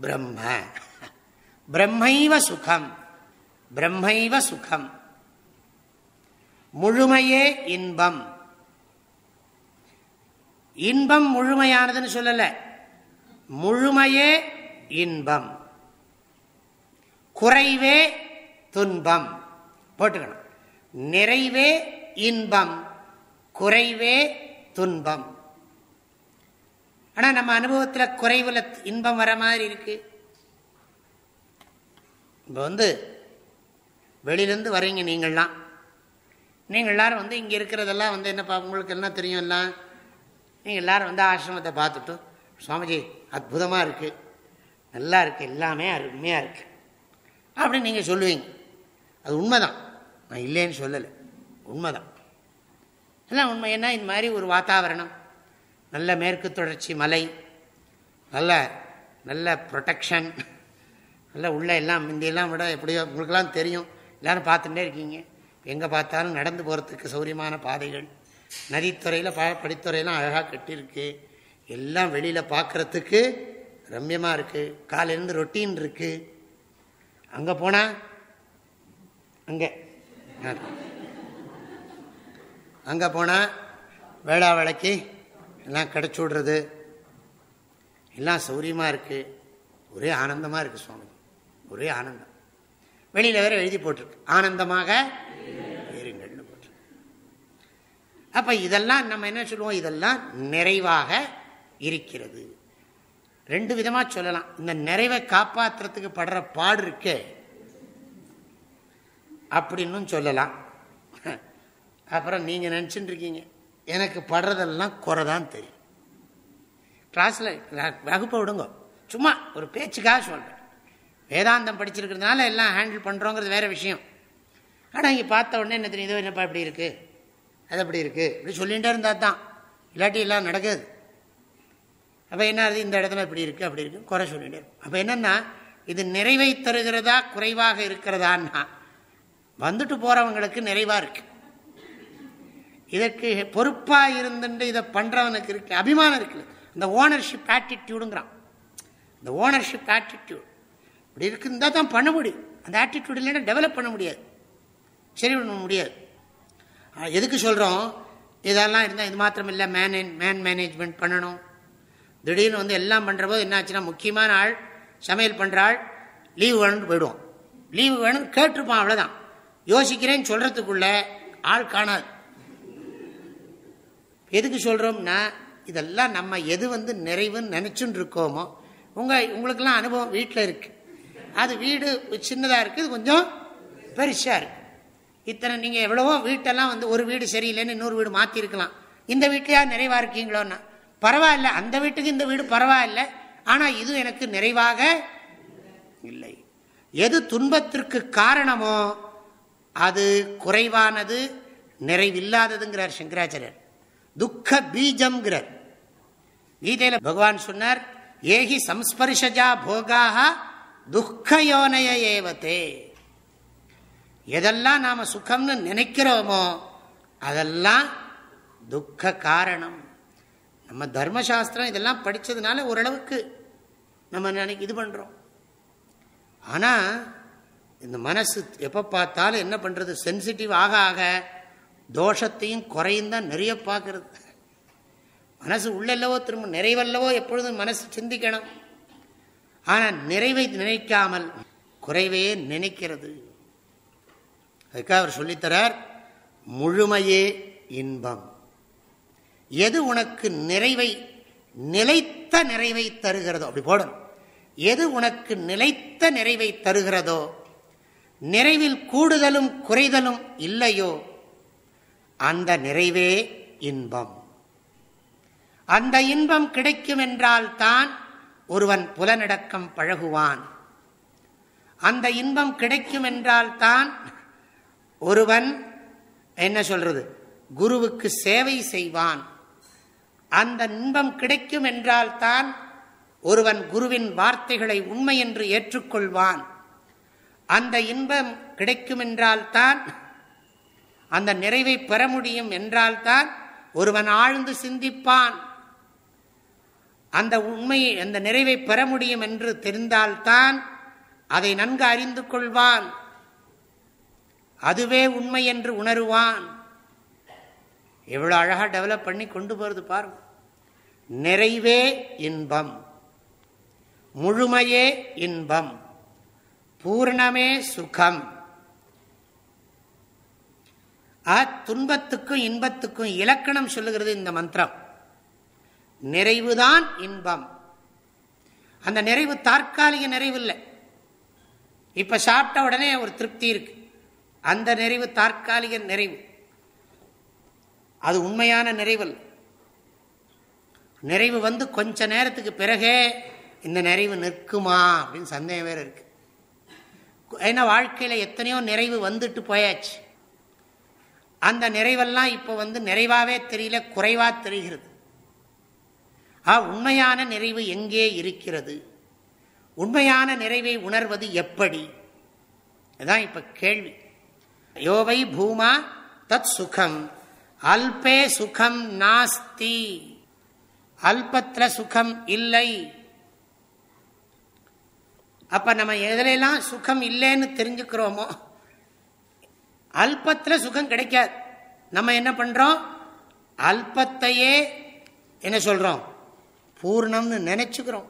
பிரம்ம. பிரம்மைவ சுகம். பிரம்மைவ சுகம். முழுமையே இன்பம். இன்பம் முழுமையானதுன்னு சொல்லலை. முழுமையே இன்பம். குறைவே துன்பம். போட்டுக்கணும். நிறைவே இன்பம். குறைவே துன்பம். ஆனால் நம்ம அனுபவத்தில் குறைவில் இன்பம் வர மாதிரி இருக்கு. இப்போ வந்து வெளியிலேருந்து வரீங்க நீங்கள்லாம். நீங்கள் எல்லாரும் வந்து இங்கே இருக்கிறதெல்லாம் வந்து என்னப்பா உங்களுக்கு என்ன தெரியும் எல்லாம் நீங்கள் எல்லாரும் வந்து ஆசிரமத்தை பார்த்துட்டு சுவாமிஜி அற்புதமாக இருக்குது நல்லா இருக்குது எல்லாமே அருமையாக இருக்குது அப்படின்னு நீங்கள் சொல்லுவீங்க. அது உண்மைதான். நான் இல்லைன்னு சொல்லலை. உண்மைதான். எல்லாம் உண்மை என்ன இந்த மாதிரி ஒரு வாத்தாவரணம். நல்ல மேற்கு தொடர்ச்சி மலை. நல்ல நல்ல ப்ரொடெக்ஷன் நல்ல உள்ள எல்லாம் முந்தியெல்லாம் விட எப்படியோ உங்களுக்கெல்லாம் தெரியும். எல்லோரும் பார்த்துட்டே இருக்கீங்க. எங்கே பார்த்தாலும் நடந்து போகிறதுக்கு சௌரியமான பாதைகள். நதித்துறையில் ப படித்துறையெல்லாம் அழகாக கட்டியிருக்கு. எல்லாம் வெளியில் பார்க்குறதுக்கு ரம்யமாக இருக்குது காலையிலேருந்து ரொட்டீன் இருக்குது அங்கே போனால் அங்கே. அங்கே போனால் வேளா வேலைக்கு எல்லாம் கிடச்சி விடுறது. எல்லாம் சௌரியமாக இருக்குது ஒரே ஆனந்தமாக இருக்குது சுவாமி. ஒரே ஆனந்தம். வெளியில் வேற எழுதி போட்டிருக்கு. ஆனந்தமாக இருங்கள்னு போட்டிருக்கு. அப்போ இதெல்லாம் நம்ம என்ன சொல்லுவோம்? இதெல்லாம் நிறைவாக இருக்கிறது. ரெண்டு விதமாக சொல்லலாம். இந்த நிறைவை காப்பாற்றுறதுக்கு படுற பாடு இருக்கே. அப்படின்னு சொல்லலாம். அப்புறம் நீங்கள் நினச்சிட்டு இருக்கீங்க. எனக்கு படுறதெல்லாம் குறைதான் தெரியும். கிளாஸில் வகுப்பை விடுங்க. சும்மா ஒரு பேச்சுக்காக சொல்கிறேன் வேதாந்தம் படிச்சிருக்கிறதுனால எல்லாம் ஹேண்டில் பண்ணுறோங்கிறது வேறு விஷயம். ஆனால் இங்கே பார்த்த உடனே என்ன தெரியும்? இதோ என்னப்பா இப்படி இருக்குது அது அப்படி இருக்குது இப்படி சொல்லிகிட்டே இருந்தால் தான் இல்லாட்டி எல்லாம் நடக்குது. அப்போ என்ன இந்த இடத்துல இப்படி இருக்குது அப்படி இருக்குது குறை சொல்லிட்டு இருக்கும் அப்போ என்னென்னா இது நிறைவை தருகிறதா குறைவாக இருக்கிறதான்னா வந்துட்டு போகிறவங்களுக்கு நிறைவாக இருக்கு. இதற்கு பொறுப்பாக இருந்துட்டு இதை பண்ணுறவனுக்கு இருக்கு. அபிமானம் இருக்குது இந்த ஓனர்ஷிப் ஆட்டிடியூடுங்கிறான் இந்த ஓனர்ஷிப் ஆட்டிடியூட் இப்படி இருக்குந்தா தான் பண்ண முடியும். அந்த ஆட்டிடியூட் இல்லைன்னா டெவலப் பண்ண முடியாது. சரி பண்ண முடியாது. எதுக்கு சொல்கிறோம் இதெல்லாம் இருந்தால் இது மாத்திரம் இல்லை மேன் மேன் மேனேஜ்மெண்ட் பண்ணணும். திடீர்னு வந்து எல்லாம் பண்ணுறபோது என்னாச்சுன்னா முக்கியமான ஆள் சமையல் பண்ணுற ஆள் லீவு வேணும்னு போயிடுவோம் லீவு வேணும்னு கேட்டிருப்பான் அவ்வளோதான் யோசிக்கிறேன்னு சொல்கிறதுக்குள்ள ஆள் காணாது. எதுக்கு சொல்கிறோம்னா இதெல்லாம் நம்ம எது வந்து நிறைவுன்னு நினச்சுன்னு இருக்கோமோ உங்கள் உங்களுக்கெல்லாம் அனுபவம் வீட்டில் இருக்குது அது வீடு சின்னதாக இருக்குது கொஞ்சம் பெருசாக இருக்குது இத்தனை நீங்கள் எவ்வளவோ வீட்டெல்லாம் வந்து ஒரு வீடு சரியில்லைன்னு இன்னொரு வீடு மாற்றிருக்கலாம் இந்த வீட்டிலையா நிறைவாக இருக்கீங்களோன்னா பரவாயில்ல அந்த வீட்டுக்கு இந்த வீடு பரவாயில்ல ஆனால் இது எனக்கு நிறைவாக இல்லை. எது துன்பத்திற்கு காரணமோ அது குறைவானது நிறைவில்லாததுங்கிறார் சங்கராச்சாரியர். துக்க பீஜம்ங்கிறார். கீதையில் பகவான் சொன்னார் ஏகி சம்ஸ்பர்ஷஜா போகாக துக்கயோனைய ஏவத்தே எதெல்லாம் நாம் சுகம்னு நினைக்கிறோமோ அதெல்லாம் துக்க காரணம். நம்ம தர்மசாஸ்திரம் இதெல்லாம் படித்ததுனால ஓரளவுக்கு நம்ம நினைக்க இது பண்ணுறோம் ஆனால் இந்த மனசு எப்போ பார்த்தாலும் என்ன பண்ணுறது சென்சிட்டிவ் ஆக ஆக தோஷத்தையும் குறையும் தான் நிறைய பார்க்கறது. மனசு உள்ளல்லவோ திரும்ப நிறைவல்லவோ எப்பொழுதும் மனசு சிந்திக்கணும். ஆனால் நிறைவை நினைக்காமல் குறைவையே நினைக்கிறது. அதுக்காக அவர் சொல்லித்தரார் முழுமையே இன்பம். எது உனக்கு நிறைவை நிலைத்த நிறைவை தருகிறதோ அப்படி போடணும். எது உனக்கு நிலைத்த நிறைவை தருகிறதோ நிறைவில் கூடுதலும் குறைதலும் இல்லையோ அந்த நிறைவே இன்பம். அந்த இன்பம் கிடைக்கும் என்றால் தான் ஒருவன் புலனடக்கம் பழகுவான். அந்த இன்பம் கிடைக்கும் என்றால் தான் ஒருவன் என்ன சொல்றது குருவுக்கு சேவை செய்வான். அந்த இன்பம் கிடைக்கும் என்றால்தான் ஒருவன் குருவின் வார்த்தைகளை உண்மை என்று ஏற்றுக்கொள்வான். அந்த இன்பம் கிடைக்கும் என்றால்தான் அந்த நிறைவை பெற முடியும் என்றால்தான் ஒருவன் ஆழ்ந்து சிந்திப்பான். அந்த உண்மையை அந்த நிறைவை பெற முடியும் என்று தெரிந்தால்தான் அதை நன்கு அறிந்து கொள்வான். அதுவே உண்மை என்று உணருவான். எவ்வளோ அழகாக டெவலப் பண்ணி கொண்டு போகிறது பாருங்க நிறைவே இன்பம். முழுமையே இன்பம். பூர்ணமே சுகம். துன்பத்துக்கும் இன்பத்துக்கும் இலக்கணம் சொல்லுகிறது இந்த மந்திரம். நிறைவுதான் இன்பம். அந்த நிறைவு தற்காலிக நிறைவு இல்லை. இப்ப சாப்பிட்ட உடனே ஒரு திருப்தி இருக்கு. அந்த நிறைவு தற்காலிக நிறைவு. அது உண்மையான நிறைவல். நிறைவு வந்து கொஞ்ச நேரத்துக்கு பிறகே இந்த நிறைவு நிற்குமா அப்படின்னு சந்தேகம் வேற இருக்கு. ஏன்னா வாழ்க்கையில் எத்தனையோ நிறைவு வந்துட்டு போயாச்சு. அந்த நிறைவெல்லாம் இப்போ வந்து நிறைவாகவே தெரியல குறைவாக தெரிகிறது. ஆ உண்மையான நிறைவு எங்கே இருக்கிறது? உண்மையான நிறைவை உணர்வது எப்படி? அதுதான் இப்போ கேள்வி. யோவை பூமா தத் சுகம். அல்பே சுகம் நாஸ்தி. அல்பத்திர சுகம் இல்லை. அப்ப நம்ம எதுலாம் சுகம் இல்லைன்னு தெரிஞ்சுக்கிறோமோ அல்பத்தில் சுகம் கிடைக்காது. நம்ம என்ன பண்றோம்? அல்பத்தையே என்ன சொல்றோம்? பூர்ணம்னு நினைச்சுக்கிறோம்.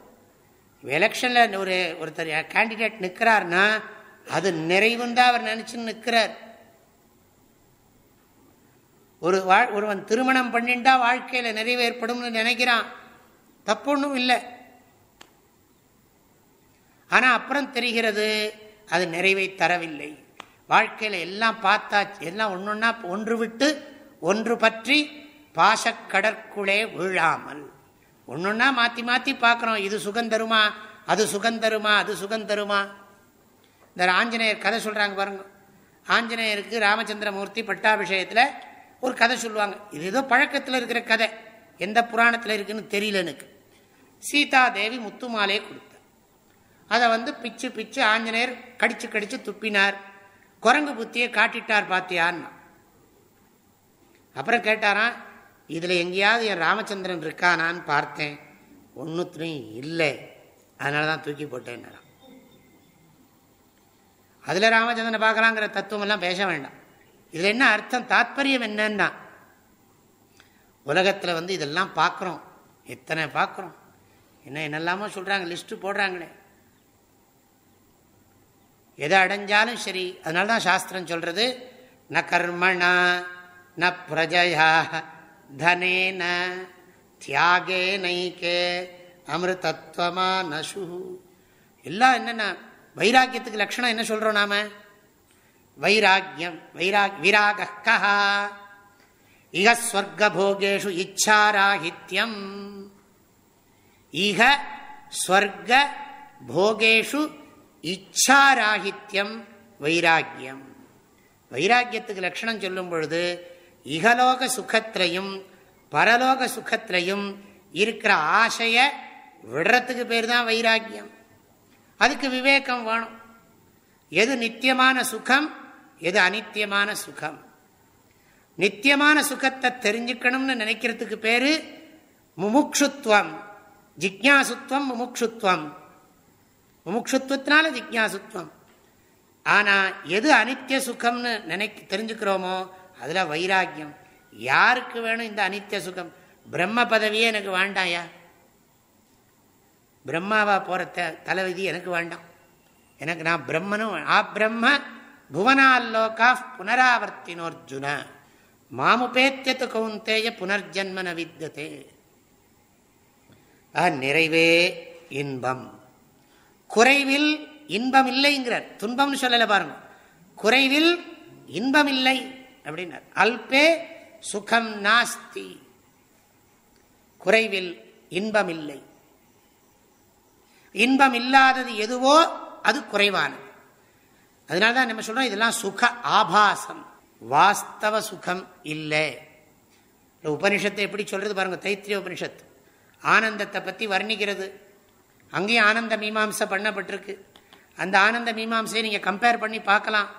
எலெக்ஷன்ல ஒரு ஒருத்தர் கேண்டிடேட் நிற்கிறார்னா அது நிறைவுன்னு தான் அவர் நினைச்சு நிற்கிறார் ஒரு ஒருவன் திருமணம் பண்ணிண்டா வாழ்க்கையில் நிறைவு நினைக்கிறான். தப்பு இல்லை. ஆனால் அப்புறம் தெரிகிறது அது நிறைவை தரவில்லை. வாழ்க்கையில் எல்லாம் பார்த்தா எல்லாம் ஒன்னொன்னா ஒன்று விட்டு ஒன்று பற்றி பாசக்கடற்குளே விழாமல். ஒன்னொன்னா மாற்றி மாற்றி பார்க்குறோம் இது சுகந்தருமா அது சுகந்தருமா அது சுகந்தருமா இந்த ஆஞ்சநேயர் கதை சொல்கிறாங்க பாருங்க. ஆஞ்சநேயருக்கு ராமச்சந்திரமூர்த்தி பட்டாபிஷேகத்தில் ஒரு கதை சொல்லுவாங்க. இது ஏதோ பழக்கத்தில் இருக்கிற கதை. எந்த புராணத்தில் இருக்குன்னு தெரியல எனக்கு. சீதா தேவி முத்துமாலையை மாலையை அதை வந்து பிச்சு பிச்சு ஆஞ்சநேயர் கடிச்சு கடிச்சு துப்பினார். குரங்கு புத்தியை காட்டிட்டார் பாத்தியான்னு. அப்புறம் கேட்டாராம் இதில் எங்கேயாவது என் ராமச்சந்திரன் இருக்கானான்னு பார்த்தேன். ஒன்றுத்துலையும் இல்லை. அதனால தான் தூக்கி போட்டேன் அதில் ராமச்சந்திரனை பார்க்கலாங்கிற தத்துவம் எல்லாம் பேச வேண்டாம். இதில் என்ன அர்த்தம்? தாத்பரியம் என்னன்னா உலகத்தில் வந்து இதெல்லாம் பார்க்குறோம் எத்தனை பார்க்குறோம் என்ன என்னெல்லாமோ சொல்கிறாங்க லிஸ்ட்டு போடுறாங்களே. எதை அடைஞ்சாலும் சரி அதனால தான் சாஸ்திரம் சொல்கிறது ந கர்மணா ந பிரஜயா தனேன தியாகே நைக்கே அமிர்தத்வமா நசு எல்லாம் என்னென்ன வைராக்கியத்துக்கு லட்சணம் என்ன சொல்கிறோம் நாம? வைராக்கியம் வைராக் விராக இக ஸ்வர்கபோகேஷு இச்சாராகித்யம். இக ஸ்வர்க போகேஷு இச்சாராகித்யம் வைராக்கியம் வைராக்கியத்துக்கு லட்சணம் சொல்லும் பொழுது இகலோக சுகத்திலையும் பரலோக சுகத்திலையும் இருக்கிற ஆசைய விடுறதுக்கு பேர் தான் வைராக்கியம். அதுக்கு விவேகம் வேணும். எது நித்தியமான சுகம் எது அனித்தியமான சுகம்? நித்தியமான சுகத்தை தெரிஞ்சுக்கணும்னு நினைக்கிறதுக்கு பேரு முமுக்ஷுத்வம். ஜிக்யாசுத்வம் முமுக்ஷுத்வம். முமுக்ஷுத்வத்தினால ஜிக்யாசுத்வம். ஆனா எது அனித்திய சுகம்னு நினை தெரிஞ்சுக்கிறோமோ அதுல வைராக்கியம். யாருக்கு வேணும் இந்த அனித்திய சுகம்? பிரம்ம பதவியே எனக்கு வேண்டாயா? பிரம்மாவா போற தலைவிதி எனக்கு வேண்டாம். எனக்கு நான் பிரம்மனும் ஆ பிரம்ம புவனால்லோகா புனராவர்த்தினோர்ஜுன. மாமுபேத்தியத்து கவுந்தேய புனர்ஜன்மன வித்தியதே நிறைவே இன்பம். குறைவில் இன்பம் இல்லைங்கிறார் துன்பம்னு சொல்லல பாருங்க. குறைவில் இன்பம் இல்லை அப்படின்னார். அல்பே சுகம் நாஸ்தி. குறைவில் இன்பம் இல்லை இன்பம் இல்லாதது எதுவோ அது குறைவானது. அதனால தான் நம்ம சொல்றோம் இதெல்லாம் சுக ஆபாசம். வாஸ்தவ சுகம் இல்லை. உபனிஷத்தை எப்படி சொல்றது பாருங்க தைத்திரிய உபனிஷத். ஆனந்தத்தை பற்றி வர்ணிக்கிறது. அங்கேயும் ஆனந்த மீமாம்சை பண்ணப்பட்டிருக்கு. அந்த ஆனந்த மீமாம்சையை நீங்கள் கம்பேர் பண்ணி பார்க்கலாம்.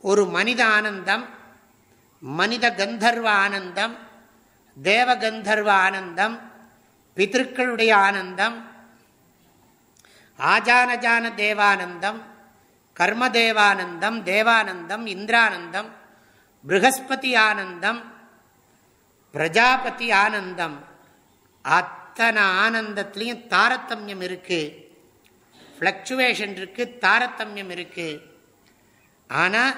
ஒரு மனித ஆனந்தம் மனித கந்தர்வ ஆனந்தம் தேவ கந்தர்வ ஆனந்தம் பித்திருக்களுடைய ஆனந்தம் ஆஜானஜான தேவானந்தம் கர்மதேவானந்தம் தேவானந்தம் இந்திரானந்தம் ப்ரகஸ்பதி ஆனந்தம் பிரஜாபதி ஆனந்தம் அத்தனை ஆனந்தத்திலையும் தாரதமியம் இருக்கு. ஃப்ளக்சுவேஷன் இருக்கு தாரதமியம் இருக்கு. ஆனால்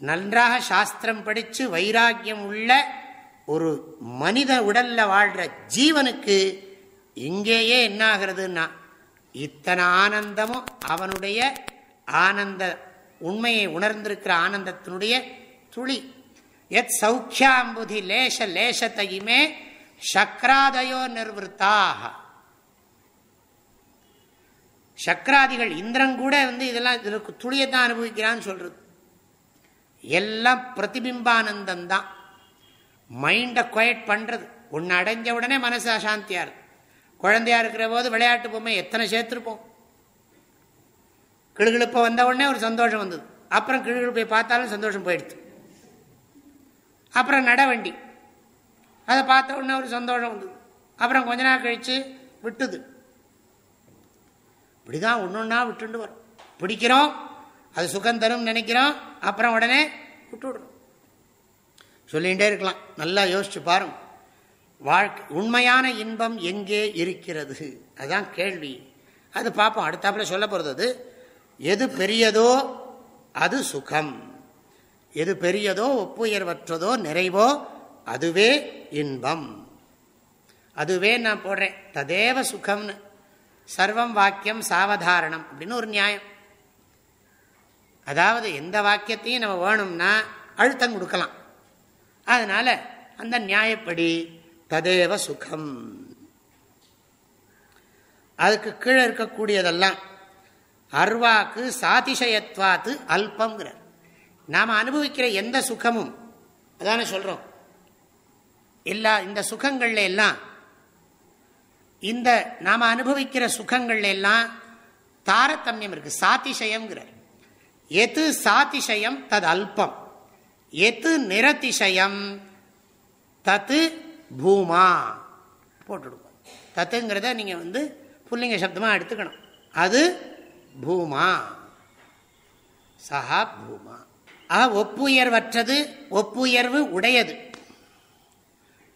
நன்றாக சாஸ்திரம் படித்து வைராக்கியம் உள்ள ஒரு மனித உடல்ல வாழ்ற ஜீவனுக்கு இங்கேயே என்ன ஆகிறதுன்னா இத்தனை ஆனந்தமும் அவனுடைய ஆனந்த உண்மையை உணர்ந்திருக்கிற ஆனந்தத்தினுடைய துளி. எத் சௌக்கியாம்புதி லேச லேசத்தையுமே சக்கராதயோ நிர்வத்தாக சக்கராதிகள் இந்திரன் கூட வந்து இதெல்லாம் இதற்கு துளியை தான் அனுபவிக்கிறான்னு சொல்றது. எல்லாம் பிரதிபிம்பானந்தம் தான். மைண்டை குவைட் பண்றது. ஒன்று அடைஞ்ச உடனே மனசு அசாந்தியா இருக்கு. குழந்தையா இருக்கிற போது விளையாட்டு பொம்மை எத்தனை சேர்த்துருப்போம்? கிழுகிழுப்ப வந்த உடனே ஒரு சந்தோஷம் வந்தது. அப்புறம் கிழுகிழுப்பை பார்த்தாலும் சந்தோஷம் போயிடுது அப்புறம் நடவண்டி அதை பார்த்த உடனே ஒரு சந்தோஷம் வந்தது. அப்புறம் கொஞ்ச நாள் கழித்து விட்டுது. இப்படிதான் ஒன்று ஒன்றா விட்டுண்டு வரும். பிடிக்கிறோம் அது சுகம் தரும் நினைக்கிறோம் அப்புறம் உடனே விட்டுவிடுறோம் சொல்லிகிட்டே இருக்கலாம். நல்லா யோசிச்சு பாருங்க. வாழ்க்கை உண்மையான இன்பம் எங்கே இருக்கிறது? அதுதான் கேள்வி. அது பார்ப்போம் அடுத்தாப்புல சொல்ல போகிறது அது. எது பெரியதோ அது சுகம். எது பெரியதோ ஒப்புயர்வற்றதோ நிறைவோ அதுவே இன்பம். அதுவே நான் போடுறேன். ததேவ சுகம்னு. சர்வம் வாக்கியம் சாவதாரணம் அப்படின்னு ஒரு நியாயம். அதாவது எந்த வாக்கியத்தையும் நம்ம வேணும்னா அழுத்தம் கொடுக்கலாம். அதனால அந்த நியாயப்படி ததேவ சுகம். அதுக்கு கீழே இருக்கக்கூடியதெல்லாம் அர்வாக்கு சாதிசயத்வாத்து அல்பங்கிறார் நாம் அனுபவிக்கிற எந்த சுகமும் அதான சொல்றோம். எல்லா இந்த சுகங்கள்ல எல்லாம் இந்த நாம் அனுபவிக்கிற சுகங்கள்ல எல்லாம் தாரதமியம் இருக்கு. சாதிசயம்ங்கிறார். எது சாதிசயம்? தது அல்பம். எது நிரதிசயம்? தத்து பூமா. போட்டுடுவோம் தத்துங்கிறத நீங்கள் வந்து புல்லிங்க சப்தமாக எடுத்துக்கணும். அது பூமா. சஹா பூமா. ஆ ஒப்புயர்வற்றது ஒப்புயர்வு உடையது.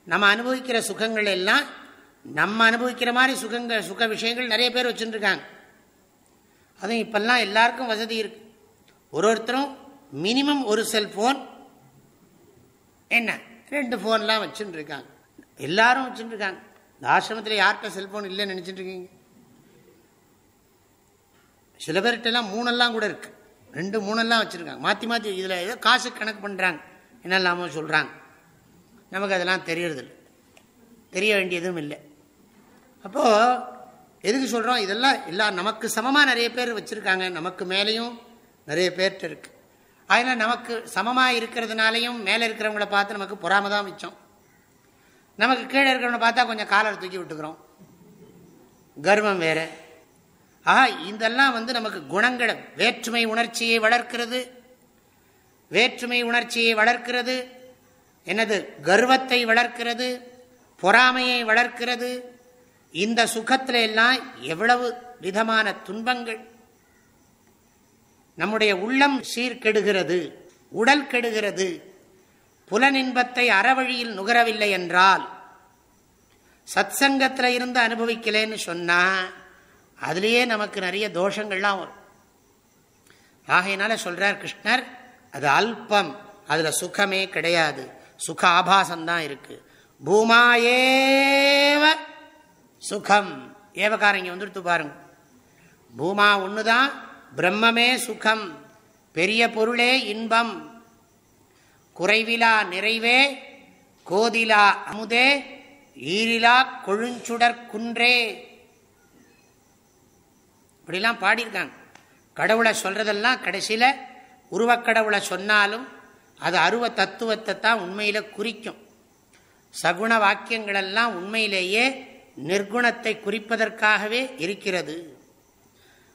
நம்ம அனுபவிக்கிற சுகங்கள் எல்லாம் நம்ம அனுபவிக்கிற மாதிரி சுகங்கள் சுக விஷயங்கள் நிறைய பேர் வச்சுட்டுருக்காங்க அதுவும் இப்பெல்லாம் எல்லாருக்கும் வசதி இருக்கு. ஒரு ஒருத்தரும் மினிமம் ஒரு செல்போன் என்ன? ரெண்டு ஃபோன்லாம் வச்சுட்டு இருக்காங்க எல்லாரும் வச்சுட்டு இருக்காங்க இந்த ஆசிரமத்தில் யார்கிட்ட செல்போன் இல்லைன்னு நினச்சிட்டு இருக்கீங்க? சில பேர்கிட்டலாம் மூணெல்லாம் கூட இருக்கு. ரெண்டு மூணெல்லாம் வச்சுருக்காங்க. மாற்றி மாற்றி இதில் ஏதோ காசு கணக்கு பண்ணுறாங்க என்னெல்லாமோ சொல்கிறாங்க நமக்கு அதெல்லாம் தெரியறதில்லை. தெரிய வேண்டியதும் இல்லை. அப்போது எதுக்கு சொல்கிறோம் இதெல்லாம் எல்லாம் நமக்கு சமமாக நிறைய பேர் வச்சுருக்காங்க. நமக்கு மேலேயும் நிறைய பேர்கிட்ட இருக்குது அதனால் நமக்கு சமமாக இருக்கிறதுனாலையும் மேலே இருக்கிறவங்கள பார்த்து நமக்கு பொறாம தான் மிச்சம். நமக்கு கீழே இருக்கிறவனை பார்த்தா கொஞ்சம் காலரை தூக்கி விட்டுக்கிறோம். கர்வம் வேறு. ஆஹா இதெல்லாம் வந்து நமக்கு குணங்களை. வேற்றுமை உணர்ச்சியை வளர்க்கிறது. வேற்றுமை உணர்ச்சியை வளர்க்கிறது. எனது கர்வத்தை வளர்க்கிறது. பொறாமையை வளர்க்கிறது. இந்த சுகத்தில எல்லாம் எவ்வளவு விதமான துன்பங்கள். நம்முடைய உள்ளம் சீர்கெடுகிறது. உடல் கெடுகிறது. புலனின்பத்தை அறவழியில் நுகரவில்லை என்றால் சத் சங்கத்தில் இருந்து அனுபவிக்கலேன்னு சொன்னா அதுலேயே நமக்கு நிறைய தோஷங்கள்லாம் வரும். ஆகையினால சொல்றார் கிருஷ்ணர் அது அல்பம் அதுல சுகமே கிடையாது. சுக ஆபாசம்தான் இருக்கு. ஏவ சுகம். ஏவகாரங்க வந்துடுத்து பாருங்க. பூமா ஒண்ணுதான் பிரம்மமே சுகம். பெரிய பொருளே இன்பம். குறைவிலா நிறைவே கோதிலா அமுதே ஈரிலா கொழுஞ்சுடற்குன்றே. இப்படிலாம் பாடியிருக்காங்க. கடவுளை சொல்றதெல்லாம் கடைசியில் உருவக்கடவுளை சொன்னாலும் அது அருவ தத்துவத்தை தான் உண்மையில் குறிக்கும். சகுண வாக்கியங்களெல்லாம் உண்மையிலேயே நிர்குணத்தை குறிப்பதற்காகவே இருக்கிறது.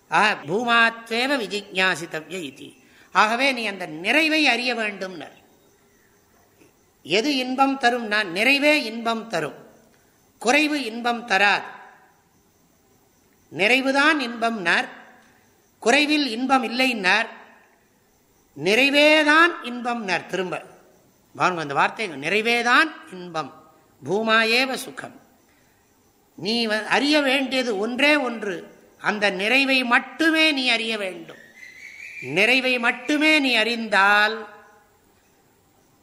ஆக பூமாத்வேவ விஜிஜாசித்தவ்ய இது. ஆகவே நீ அந்த நிறைவை அறிய வேண்டும் எது இன்பம் தரும்னா நிறைவே இன்பம் தரும். குறைவு இன்பம் தராது. நிறைவுதான் இன்பம்னார். குறைவில் இன்பம் இல்லை நிறைவேதான் இன்பம்னார். திரும்ப. பாருங்க அந்த வார்த்தை நிறைவேதான் இன்பம். பூமாயேவ சுகம். நீ அறிய வேண்டியது ஒன்றே ஒன்று. அந்த நிறைவை மட்டுமே நீ அறிய வேண்டும். நிறைவை மட்டுமே நீ அறிந்தால்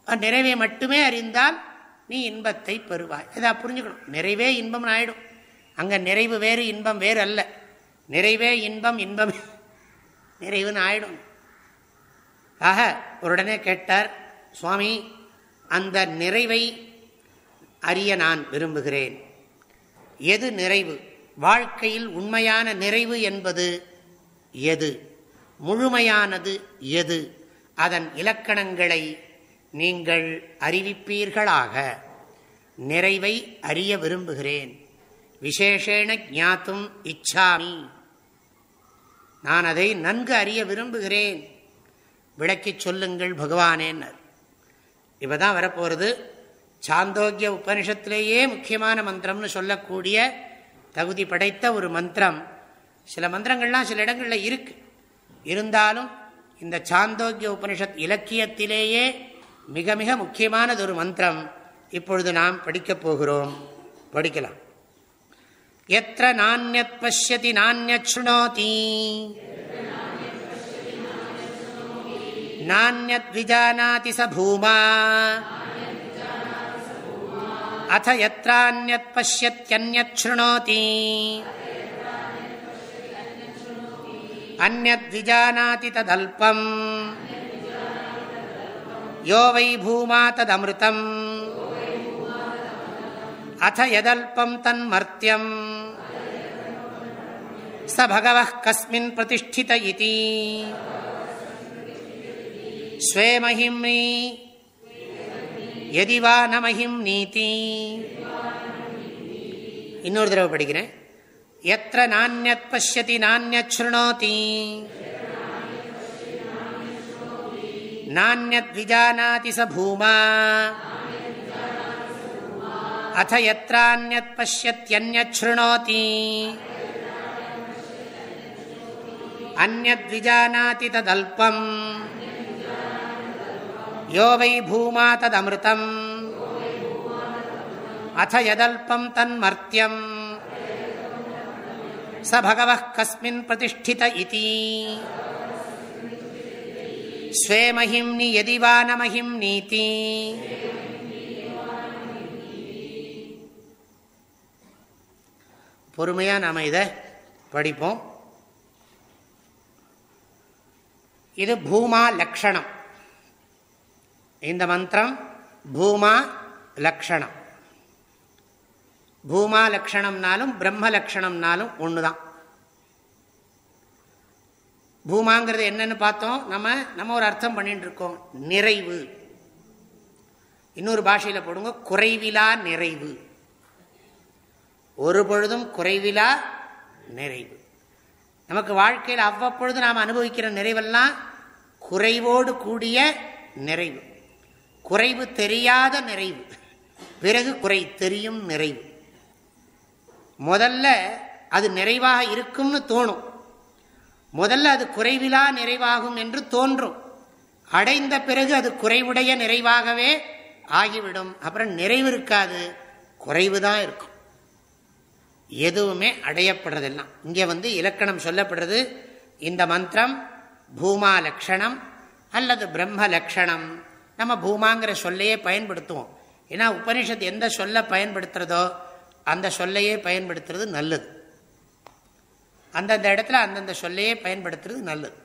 நிறைவை மட்டுமே அறிந்தால் நீ இன்பத்தை பெறுவாய். இதை புரிஞ்சுக்கணும். நிறைவே இன்பம் ஆயிடும் அங்கே நிறைவு வேறு இன்பம் வேறு அல்ல. நிறைவே இன்பம் இன்பம் நிறைவுன்னு ஆயிடும். ஆக உடனே கேட்டார் சுவாமி அந்த நிறைவை அறிய நான் விரும்புகிறேன். எது நிறைவு? வாழ்க்கையில் உண்மையான நிறைவு என்பது எது? முழுமையானது எது? அதன் இலக்கணங்களை நீங்கள் அறிவிப்பீர்களாக. நிறைவை அறிய விரும்புகிறேன். விசேஷேன ஜாத்தும் இச்சாமி. நான் அதை நன்கு அறிய விரும்புகிறேன். விளக்கி சொல்லுங்கள் பகவானேன்னர். இப்போ தான் வரப்போகிறது சாந்தோக்கிய உபனிஷத்திலேயே முக்கியமான மந்திரம்னு சொல்லக்கூடிய தகுதி படைத்த ஒரு மந்திரம். சில மந்திரங்கள்லாம் சில இடங்களில் இருக்கு. இருந்தாலும் இந்த சாந்தோக்கிய உபனிஷத் இலக்கியத்திலேயே மிக மிக முக்கியமானது ஒரு மந்திரம். இப்பொழுது நாம் படிக்கப் போகிறோம். படிக்கலாம். यत्र नान्यत् पश्यति नान्यच्छृणोति। नान्यद्विजानाति स भूमा। अथ यत्रान्यत् पश्यत्यन्यच्छृणोति अन्यद्विजानाति तदल्पम्। यो वै भूमा तदमृतम्। अथ यदल्पम् तन्मर्त्यम् स भगवः कस्मिन् प्रतिष्ठित इति स्वे महिम्नि எதிவா நமஹிம் நீதி இன்னொரு தடவை படிக்கிறேன் எத்த நானியத் பசியதி நானியணோதி நானியத் விஜானாதி ச பூமா அத எத்திரானியத் பசியத்யன்யணோதி அந்நத் விஜானாதி ததல்பம் யோ வை பூமா ததமிருத்தம் அத யதல்பம் தன்மர்த்தியம் ச பகவ கஸ்மின் பிரதிஷ்டித இதி ஸ்வே மகிம்னி எதிவா ந மகிம் பொறுமையாக நாம் இதை படிப்போம். இது பூமா லக்ஷணம். இந்த மந்திரம் பூமா லக்ஷணம். பூமா லக்ஷணம்னாலும் பிரம்ம லக்ஷணம்னாலும் ஒன்று தான் பூமாங்கிறது என்னன்னு பார்த்தோம். நம்ம நம்ம ஒரு அர்த்தம் பண்ணிட்டு இருக்கோம் நிறைவு. இன்னொரு பாஷையில் போடுங்க. குறைவிலா நிறைவு. ஒரு பொழுதும் குறைவிலா நிறைவு. நமக்கு வாழ்க்கையில் அவ்வப்பொழுது நாம் அனுபவிக்கிற நிறைவெல்லாம் குறைவோடு கூடிய நிறைவு. குறைவு தெரியாத நிறைவு. பிறகு குறை தெரியும் நிறைவு. முதல்ல அது நிறைவாக இருக்கும்னு தோணும். முதல்ல அது குறைவிலா நிறைவாகும் என்று தோன்றும். அடைந்த பிறகு அது குறைவுடைய நிறைவாகவே ஆகிவிடும். அப்புறம் நிறைவு இருக்காது. குறைவு தான் இருக்கும். எதுவுமே அடையப்படுறதெல்லாம் இங்கே வந்து இலக்கணம் சொல்லப்படுறது இந்த மந்திரம் பூமா லக்ஷணம் அல்லது பிரம்ம லக்ஷணம். நம்ம பூமாங்கிற சொல்லையே பயன்படுத்துவோம். ஏன்னா உபனிஷத்து எந்த சொல்ல பயன்படுத்துறதோ அந்த சொல்லையே பயன்படுத்துறது நல்லது. அந்தந்த இடத்துல அந்தந்த சொல்லையே பயன்படுத்துறது நல்லது.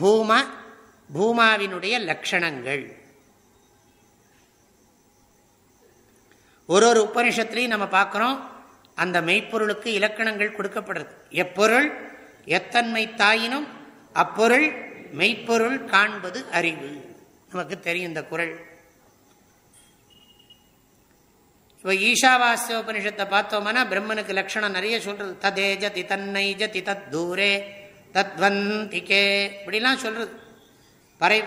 பூமா பூமாவினுடைய லட்சணங்கள் ஒரு ஒரு உபனிஷத்துலையும் நம்ம பார்க்குறோம் அந்த மெய்ப்பொருளுக்கு இலக்கணங்கள் கொடுக்கப்படுறது எப்பொருள்? எத்தன்மை தாயினும் அப்பொருள் மெய்ப்பொருள் காண்பது அறிவு. நமக்கு தெரியும் இந்த குரல். இப்போ ஈஷாவாசிய உபனிஷத்தை பார்த்தோம்னா பிரம்மனுக்கு லட்சணம் நிறைய சொல்றது. ததே ஜதி தன்னை ஜதி தத் தூரே தத்வந்திகே இப்படிலாம் சொல்றது. பறை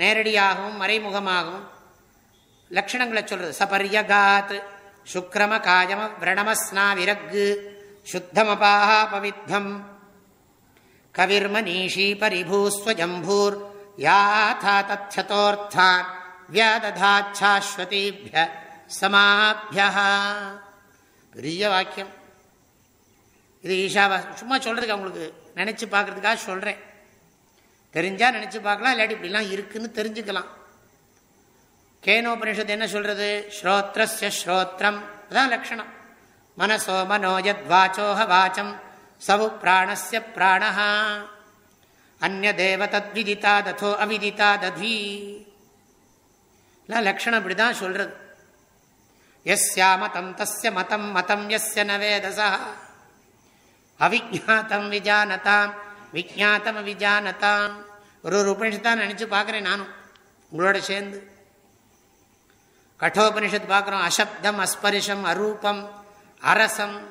நேரடியாகவும் மறைமுகமாகவும் லட்சணங்களை சொல்றது. சபரியகாத் சுக்ரம காயம விரணமஸ்னா விரகு சுத்தமபாஹா பவித்தம் கவிர்மனீஷி பரிபூஸ்வஜம்பூர் யாதா தத்யதோர்த்தான் வியாததாச்சாஸ்வதீபிய சமாபியா பெரிய வாக்கியம். இது ஈஷாவா சும்மா சொல்றதுக்கு அவங்களுக்கு நினைச்சு பார்க்கறதுக்காக சொல்றேன். தெரிஞ்சா நினைச்சு பார்க்கலாம் இல்லாட்டி இப்படிலாம் இருக்குன்னு தெரிஞ்சுக்கலாம். கேனோபனிஷத்து என்ன சொல்றது? ஸ்ரோத்ரஸ்ய ஸ்ரோத்ரம். அதான் லக்ஷணம். மனசோ மனோஜத் வாச்சோஹ வாச்சம். சவு பிராணஸ்ய பிராணஹா. அந்நதேவ தத்விதிதா ததோ அவிதிதா ததி லட்சணம் இப்படிதான் சொல்றது. எஸ்யா மதம் தஸ்ய மதம் மதம் எஸ்ய நவேதசா அவிஜாத்தம் விஜானதாம். விஜாத்தம் விஜானதாம். ஒரு ஒரு உபனிஷத்தான் நினைச்சு பார்க்குறேன் நானும். உங்களோட சேர்ந்து. கட்டோபனிஷத் பார்க்குறோம். அசப்தம் அஸ்பரிஷம் அரூபம் அரசம்.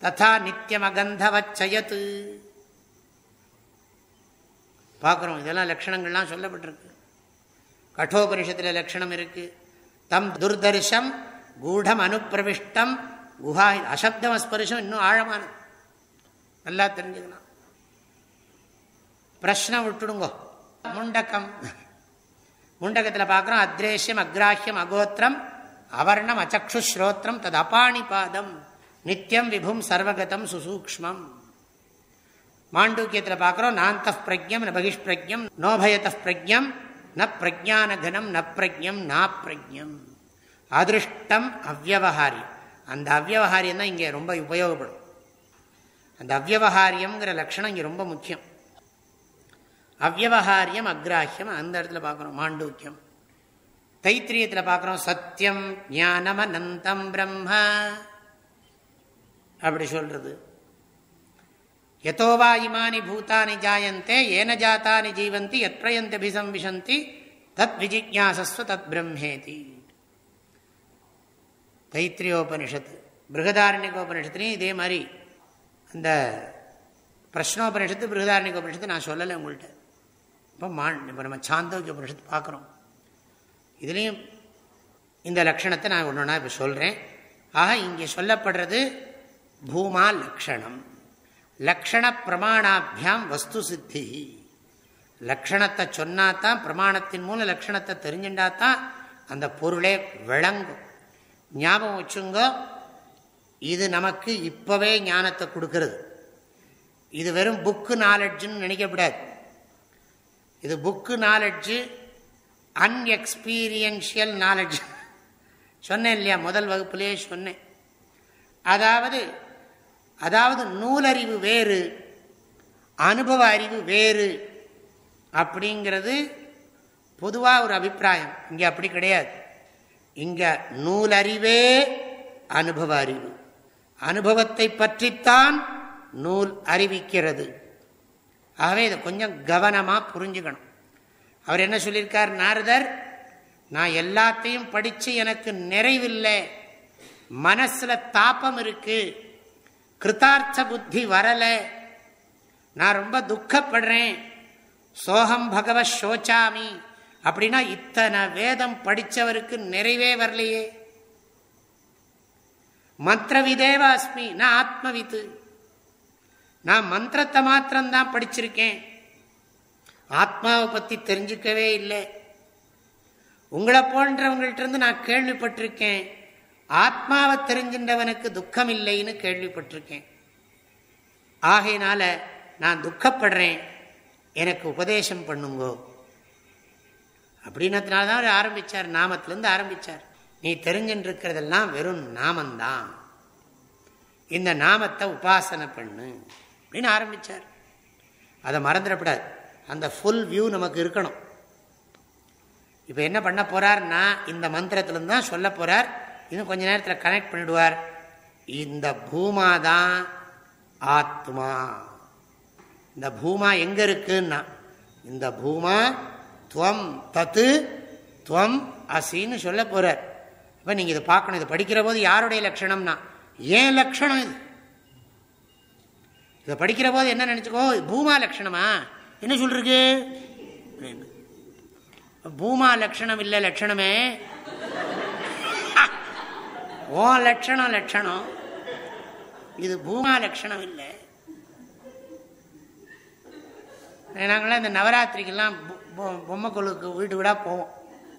ததா நித்தியம் அகந்தவச்சயத்து பார்க்குறோம். இதெல்லாம் லட்சணங்கள்லாம் சொல்லப்பட்டிருக்கு. கட்டோபனிஷத்தில் லட்சணம் இருக்கு. தம் துர்தர்ஷம் கூடம் அனுப்பிரவிஷ்டம் குஹா அசப்தம் அஸ்பரிஷம் இன்னும் ஆழமானது. நல்லா தெரிஞ்சுக்கலாம் பிரஷ்னம் விட்டுடுங்கோ. முண்டக்கம். முண்டகத்தில் பார்க்குறோம் அத்ரேஷ்யம் அக்ராஹியம் அகோத்திரம் அவர்ணம் அச்சு ஸ்ரோத்திரம் தது அபாணிபாதம் நித்தியம் விபும் சர்வகதம் சுசூக்மம் மாண்டூக்கியத்தில் பார்க்குறோம் நாந்த பிரஜம் ந பகிஷ் பிரஜம் நோபயத பிரஜம் ந பிரஜானகனம் ந பிரஜம் நா பிரஜம் அதிருஷ்டம் அவ்வகாரியம் அந்த அவ்வகாரியம் தான் இங்கே ரொம்ப உபயோகப்படும். அந்த அவ்வகாரியம்ங்கிற லட்சணம் இங்கே ரொம்ப முக்கியம். அவ்வகாரியம் அக்ராஹியம் அந்த இடத்துல பார்க்குறோம் மாண்டூக்கியம். தைத்திரியத்தில் பார்க்குறோம் சத்தியம் ஞானம் அனந்தம் பிரம்ம. அப்படி சொல்றது. எதோவா இமானி பூத்தானி ஜாயந்தே ஏன ஜாத்தானி ஜீவந்தி எத் பிரயந்தபிசம்விசந்தி தத் விஜிஜாசஸ்வ தத் பிரம்மேதி. தைத்திரியோபனிஷத்து பிருகதாரண்யகோபனிஷத்துலையும் இதே மாதிரி. அந்த பிரஷ்னோபனிஷத்து பிருகதாரண்யகோபனிஷத்து நான் சொல்லலை உங்கள்கிட்ட. இப்போ மா இப்போ நம்ம சாந்தோக்கிய உபனிஷத்து பார்க்குறோம். இதுலேயும் இந்த லட்சணத்தை நான் ஒன்று ஒன்றா இப்போ சொல்கிறேன் ஆக இங்கே சொல்லப்படுறது பூமா லக்ஷணம். லக்ஷண பிரமாணாபியாம் வஸ்து சித்தி. லக்ஷணத்தை சொன்னாதான் பிரமாணத்தின் மூலம் லக்ஷணத்தை தெரிஞ்சுட்டா தான் அந்த பொருளே விளங்கும். ஞாபகம் வச்சுங்க இது நமக்கு இப்போவே ஞானத்தை கொடுக்கறது. இது வெறும் புக்கு நாலெட்ஜுன்னு நினைக்கப்படாது இது புக்கு நாலெட்ஜு அன்எக்ஸ்பீரியன்ஷியல் நாலெட்ஜ் சொன்னேன் இல்லையா? முதல் வகுப்புலேயே சொன்னேன். அதாவது அதாவது நூலறிவு வேறு அனுபவ அறிவு வேறு அப்படிங்கிறது பொதுவாக ஒரு அபிப்பிராயம். இங்கே அப்படி கிடையாது. இங்கே நூலறிவே அனுபவ அறிவு. அனுபவத்தை பற்றித்தான் நூல் அறிவிக்கிறது. ஆகவே இதை கொஞ்சம் கவனமாக புரிஞ்சுக்கணும். அவர் என்ன சொல்லியிருக்கார்? நாரதர் நான் எல்லாத்தையும் படித்து எனக்கு நிறைவில்லை. மனசில் தாப்பம் இருக்குது கிருத்தார்த்த புத்தி வரலை. நான் ரொம்ப துக்கப்படுறேன். சோகம் பகவ சோச்சாமி. அப்படின்னா இத்தனை வேதம் படித்தவருக்கு நிறைவே வரலையே. மந்திரவிதேவ அஸ்மி நான் ஆத்மவித்து. நான் மந்திரத்தை மாத்திரம்தான் படிச்சிருக்கேன். ஆத்மாவை பற்றி தெரிஞ்சுக்கவே இல்லை. உங்களை போன்றவங்கள்ட்ட இருந்து நான் கேள்விப்பட்டிருக்கேன். ஆத்மாவை தெரிஞ்சின்றவனுக்கு துக்கம் இல்லைன்னு கேள்விப்பட்டிருக்கேன். ஆகையினால நான் துக்கப்படுறேன். எனக்கு உபதேசம் பண்ணுங்கோ. அப்படின்னதுனால தான் அவர் ஆரம்பித்தார் நாமத்திலேருந்து ஆரம்பித்தார் நீ தெரிஞ்சுட்டு இருக்கிறதெல்லாம் வெறும் நாமந்தான். இந்த நாமத்தை உபாசனை பண்ணு. அப்படின்னு ஆரம்பித்தார் அதை மறந்துடக்கூடாது அந்த ஃபுல் வியூ நமக்கு இருக்கணும். இப்போ என்ன பண்ண போகிறார்னா இந்த மந்திரத்துலேருந்து தான் சொல்ல போகிறார் இன்னும் கொஞ்ச நேரத்தில் கனெக்ட் பண்ணிடுவார். இந்த பூமா தான் ஆத்மா. இந்த பூமா எங்கே இருக்குன்னா இந்த பூமா துவம் தத்து துவம் அசின்னு சொல்ல போகிறார் இப்போ நீங்கள் இதை பார்க்கணும். இதை படிக்கிற போது யாருடைய லட்சணம்னா ஏன் லட்சணம் இது. இதை படிக்கிற போது என்ன நினச்சிக்கோ பூமா லட்சணமா? என்ன சொல்றீங்க பூமா லட்சணம் இல்லை லட்சணமே. ஓ லட்சணம் லட்சணம். இது பூமா லட்சணம் இல்லை. நாங்களாம் இந்த நவராத்திரிக்கெல்லாம் பொம்மை கொழுக்கு வீட்டு வீடாக போவோம்.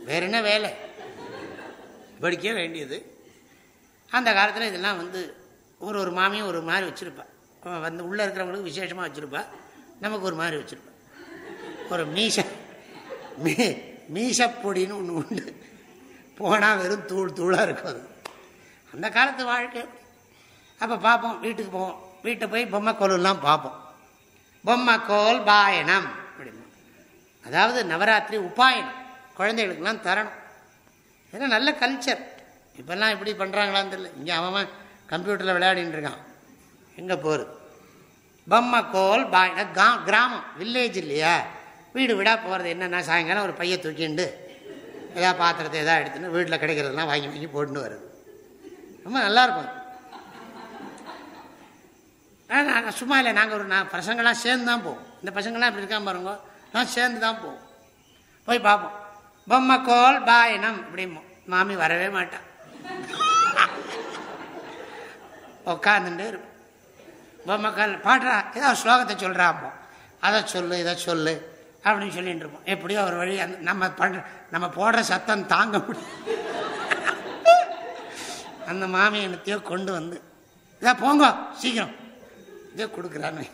வேற என்ன வேலை? படிக்க வேண்டியது. அந்த காலத்தில் இதெல்லாம் வந்து ஒரு ஒரு மாமியும் ஒரு மாதிரி வச்சுருப்பேன் வந்து உள்ளே இருக்கிறவங்களுக்கு விசேஷமாக வச்சுருப்பா. நமக்கு ஒரு மாதிரி வச்சுருப்பா. ஒரு மீச மீ மீசப்பொடின்னு ஒன்று உண்டு. போனால் வெறும் தூள் தூளாக இருக்கும் அது. அந்த காலத்து வாழ்க்கை. அப்போ பார்ப்போம் வீட்டுக்கு போவோம். வீட்டை போய் பொம்மை கோலெல்லாம் பார்ப்போம் பொம்மை கோல் பாயனம் அப்படின்னு. அதாவது நவராத்திரி உபாயனம். குழந்தைகளுக்கெல்லாம் தரணும். ஏன்னா நல்ல கல்ச்சர் இப்போல்லாம் இப்படி பண்ணுறாங்களான்னு தெரியல. இங்கே அவன் கம்ப்யூட்டரில் விளையாடின்னு இருக்கான். எங்கே போகிறது பொம்மை கோல் பாய் கிராமம் வில்லேஜ் இல்லையா? வீடு வீடாக போகிறது என்னென்னா சாயங்காலம் ஒரு பையை தூக்கிண்டு எதா பாத்திரத்தை எதாவது எடுத்துன்னு வீட்டில் கிடைக்கிறதெல்லாம் வாங்கி வாங்கி போட்டுன்னு வருது. ரொம்ப நல்லாயிருக்கும் நாங்கள் சும்மா இல்லை நாங்கள் ஒரு நான் பசங்கள்லாம் சேர்ந்து தான் போவோம். இந்த பசங்கள்லாம் இப்படி இருக்காம பாருங்க நான் சேர்ந்து தான் போவோம். போய் பார்ப்போம் பொம்மை கோல் பாயனம் அப்படிமோ மாமி வரவே மாட்டான் உக்காந்துட்டே இருப்போம் பொம்மை கால் பாடுறா ஏதாவது ஸ்லோகத்தை சொல்கிறாப்போ அதை சொல்லு இதை சொல்லு அப்படின்னு சொல்லிட்டு இருப்போம். எப்படியோ ஒரு வழி அந்த நம்ம பண்ற நம்ம போடுற சத்தம் தாங்க முடியும் அந்த மாமி என்னத்தையோ கொண்டு வந்து இதா போங்க சீக்கிரம். இதே கொடுக்குறான்னு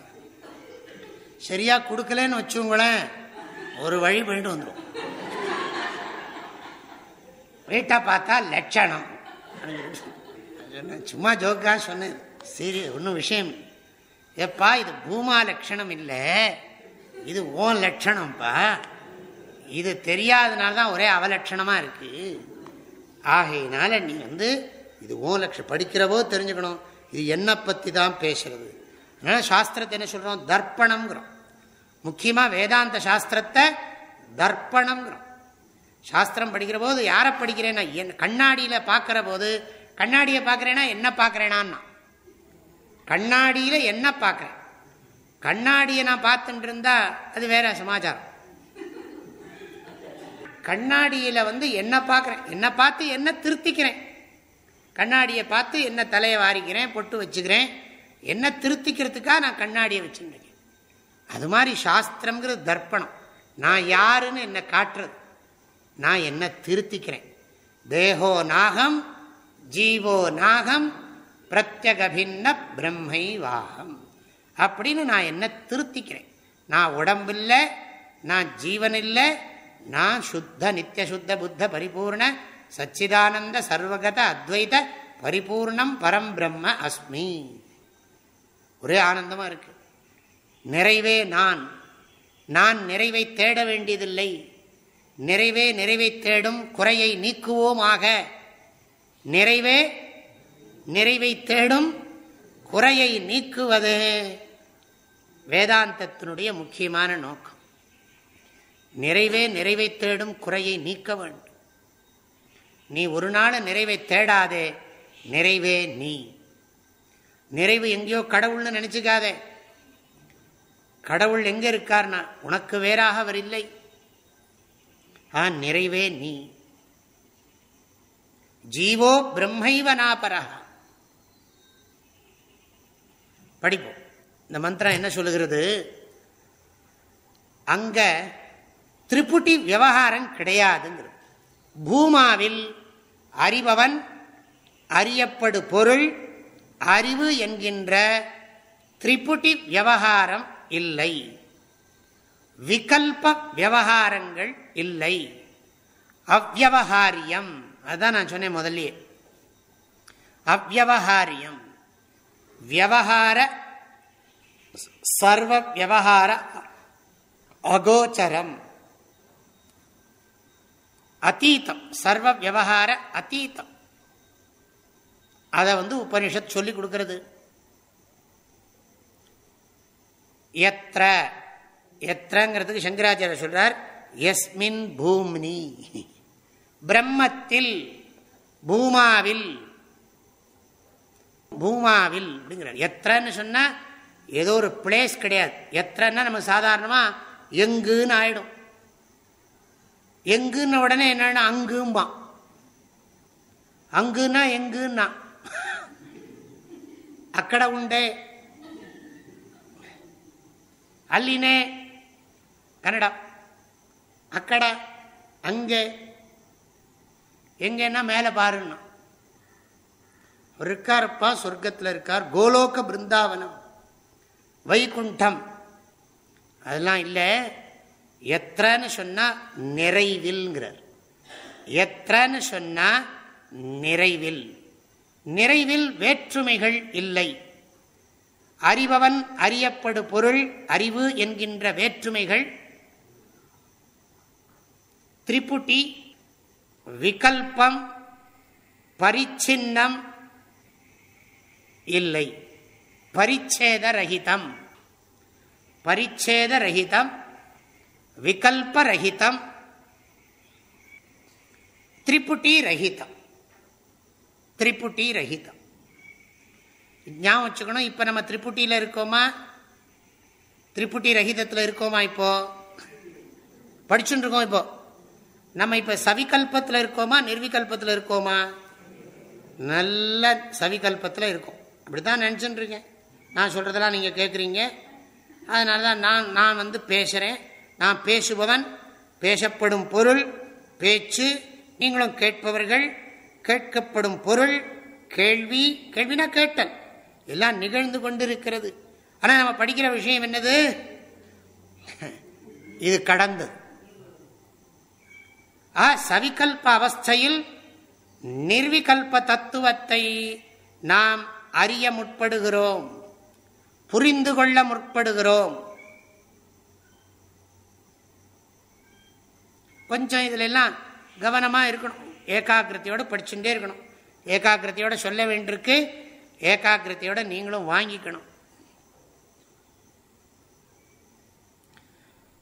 சரியா கொடுக்கலன்னு வச்சுங்களேன் ஒரு வழி பண்ணிட்டு வந்துடும் வீட்டை பார்த்தா லட்சணம். சும்மா ஜோக்காக சொன்னேன். சரி ஒன்றும் விஷயம் எப்பா இது பூமா லட்சணம் இல்லை. இது ஓன் லட்சணம்ப்பா இது தெரியாதனால தான் ஒரே அவலட்சணமாக இருக்கு. ஆகையினால நீ வந்து இது ஓன் லட்சம் படிக்கிறவோ தெரிஞ்சுக்கணும். இது என்னை பற்றி தான் பேசுறது. அதனால சாஸ்திரத்தை என்ன சொல்கிறோம் தர்ப்பணம்ங்கிறோம். முக்கியமாக வேதாந்த சாஸ்திரத்தை தர்ப்பணம்ங்கிறோம். சாஸ்திரம் படிக்கிற போது யாரை படிக்கிறேன்னா என் கண்ணாடியில் பார்க்குற போது கண்ணாடியை பார்க்குறேன்னா என்ன பார்க்குறேனான்னா. கண்ணாடியில் என்ன பார்க்குறேன் கண்ணாடியை நான் பார்த்துட்டு இருந்தா அது வேற சமாச்சாரம். கண்ணாடியில் வந்து என்ன பார்க்குறேன் என்ன பார்த்து என்ன திருத்திக்கிறேன்? கண்ணாடியை பார்த்து என்ன தலையை வாரிக்கிறேன் பொட்டு வச்சுக்கிறேன் என்ன திருத்திக்கிறதுக்காக நான் கண்ணாடியை வச்சுருக்கேன் அது மாதிரி சாஸ்திரங்கிறது தர்ப்பணம். நான் யாருன்னு என்னை காட்டுறது? நான் என்ன திருத்திக்கிறேன். தேகோ நாகம் ஜீவோ நாகம் பிரத்யகபின்ன பிரம்மை வாகம் அப்படின்னு நான் என்ன திருத்திக்கிறேன். நான் உடம்பில்லை நான் ஜீவன் இல்லை நான் சுத்த நித்தியசுத்த புத்த பரிபூர்ண சச்சிதானந்த சர்வகத அத்வைத பரிபூர்ணம் பரம் பிரம்ம அஸ்மி. ஒரே ஆனந்தமாக இருக்கு. நிறைவே நான். நான் நிறைவை தேட வேண்டியதில்லை. நிறைவே நிறைவை தேடும் குறையை நீக்குவோமாக. நிறைவே நிறைவை தேடும் குறையை நீக்குவது வேதாந்தத்தினுடைய முக்கியமான நோக்கம். நிறைவே நிறைவை தேடும் குறையை நீக்க வேண்டும். நீ ஒரு நாள் நிறைவை தேடாதே நிறைவே நீ. நிறைவு எங்கேயோ கடவுள்னு நினைச்சுக்காதே. கடவுள் எங்க இருக்கார்னா உனக்கு வேறாக அவர் இல்லை. ஆ நிறைவே நீ. ஜீவோ பிரம்மைவ நாபரா படிப்போம். இந்த மந்திரம் என்ன சொல்லுகிறது? அங்க திரிபுட்டி விவகாரம் கிடையாதுங்கிறது. பூமாவில் அறிபவன் அறியப்படு பொருள் அறிவு என்கின்ற திரிபுட்டி விவகாரம் இல்லை. விகல்ப விவகாரங்கள் இல்லை. அவ்வகாரியம் அதுதான் நான் சொன்னேன் முதல்ல அவ்வகாரியம் வியவஹார சர்வ வியவஹார அகோச்சரம் அத்தீத்தம் சர்வ வியவஹார அத்தீத்தம் அதை வந்து உபனிஷத் சொல்லி கொடுக்கறது எத்திர எத்திரங்கிறதுக்கு சங்கராச்சாரிய சொல்றார் எஸ்மின் பூம்னி பிரம்மத்தில் பூமாவில் பூமாவில் அப்படிங்கிறார். எத்தனைன்னு சொன்னால் ஏதோ ஒரு பிளேஸ் கிடையாது. எத்தனைன்னா நம்ம சாதாரணமாக எங்குன்னு ஆயிடும். எங்குன்ன உடனே என்னன்னா அங்கும்பான். அங்குன்னா எங்குன்னா. அக்கடை உண்டே. அல்லினே கன்னடா. அக்கட அங்கே. எங்கன்னா மேலே பாருன்னா. இருக்காருப்பா சொர்க்கத்தில் இருக்கார். கோலோக பிருந்தாவனம். வைகுண்டம். அதெல்லாம் இல்லை. எத்தனை சொன்னால் நிறைவில்ங்கிறார். எத்தனை சொன்னால் நிறைவில். நிறைவில் வேற்றுமைகள் இல்லை. அறிபவன் அறியப்படு பொருள் அறிவு என்கின்ற வேற்றுமைகள். திரிபுட்டி விகல்பம் பரிச்சின்னம் இல்லை. பரிச்சேதரகிதம். பரிச்சேதரகிதம் விகல்பரகிதம் திரிபுட்டி ரஹிதம் திரிபுட்டி ரஹிதம் ஞாபகம் வச்சுக்கணும் இப்போ நம்ம திரிபுட்டியில் இருக்கோமா? திரிபுட்டி ரஹிதத்தில் இருக்கோமா இப்போ? படிச்சுட்டு இருக்கோம் இப்போ. நம்ம இப்போ சவிகல்பத்தில் இருக்கோமா? நிர்விகல்பத்தில் இருக்கோமா? நல்ல சவிகல்பத்தில் இருக்கோம். இப்படி தான் நினச்சிட்டு இருக்கேன் நான் சொல்கிறதெல்லாம் நீங்கள் கேட்குறீங்க அதனால தான் நான் நான் வந்து பேசுகிறேன் நான் பேசுபவன் பேசப்படும் பொருள் பேச்சு நீங்களும் கேட்பவர்கள் கேட்கப்படும் பொருள் கேள்வி கேள்வினா கேட்டல். எல்லாம் நிகழ்ந்து கொண்டிருக்கிறது. ஆனால் நம்ம படிக்கிற விஷயம் என்னது? இது கடந்தது ஆ சவிகல்ப அவஸ்தையில் நிர்விகல்ப தத்துவத்தை நாம் அறிய முற்படுகிறோம். புரிந்து கொள்ள முற்படுகிறோம். கொஞ்சம் இதுல எல்லாம் கவனமாக இருக்கணும். ஏகாகிரத்தையோடு படிச்சுட்டே இருக்கணும். ஏகாகிரத்தையோட சொல்ல வேண்டியிருக்கு. ஏகாகிரத்தையோட நீங்களும் வாங்கிக்கணும்.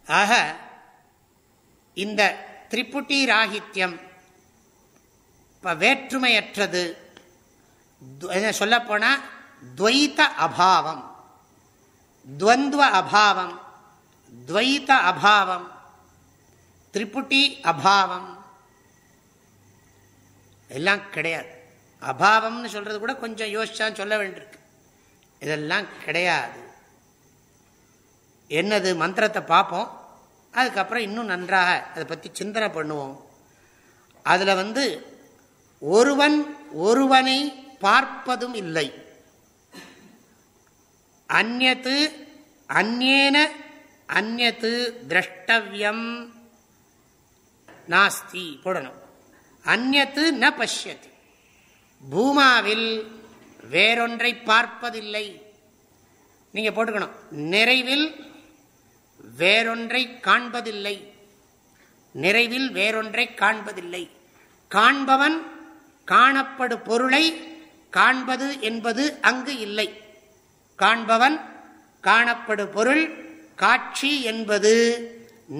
ஆக இந்த திரிபுட்டி ராகித்யம் இப்போ வேற்றுமையற்றது. சொல்லப்போனால் துவைத்த அபாவம். துவந்துவ அபாவம். துவைத்த அபாவம். திரிபுட்டி அபாவம். எல்லாம் கிடையாது. அபாவம்னு சொல்றது கூட கொஞ்சம் யோசிச்சான்னு சொல்ல வேண்டியிருக்கு. இதெல்லாம் கிடையாது. என்னது மந்திரத்தை பார்ப்போம். அதுக்கப்புறம் இன்னும் நன்றாக அதை பற்றி சிந்தனை பண்ணுவோம். அதில் வந்து ஒருவன் ஒருவனை பார்ப்பதும் இல்லை. அந்நத்து அந்நேன அந்நத்து திரஷ்டவியம் நாஸ்தி போடணும். அந்நத்து ந பசியதி பூமாவில் வேறொன்றை பார்ப்பதில்லை. நீங்க போட்டுக்கணும். நிறைவில் வேறொன்றை காண்பதில்லை. நிறைவில் வேறொன்றை காண்பதில்லை. காண்பவன் காணப்படு பொருளை காண்பது என்பது அங்கு இல்லை. காண்பவன் காணப்படு பொருள் காட்சி என்பது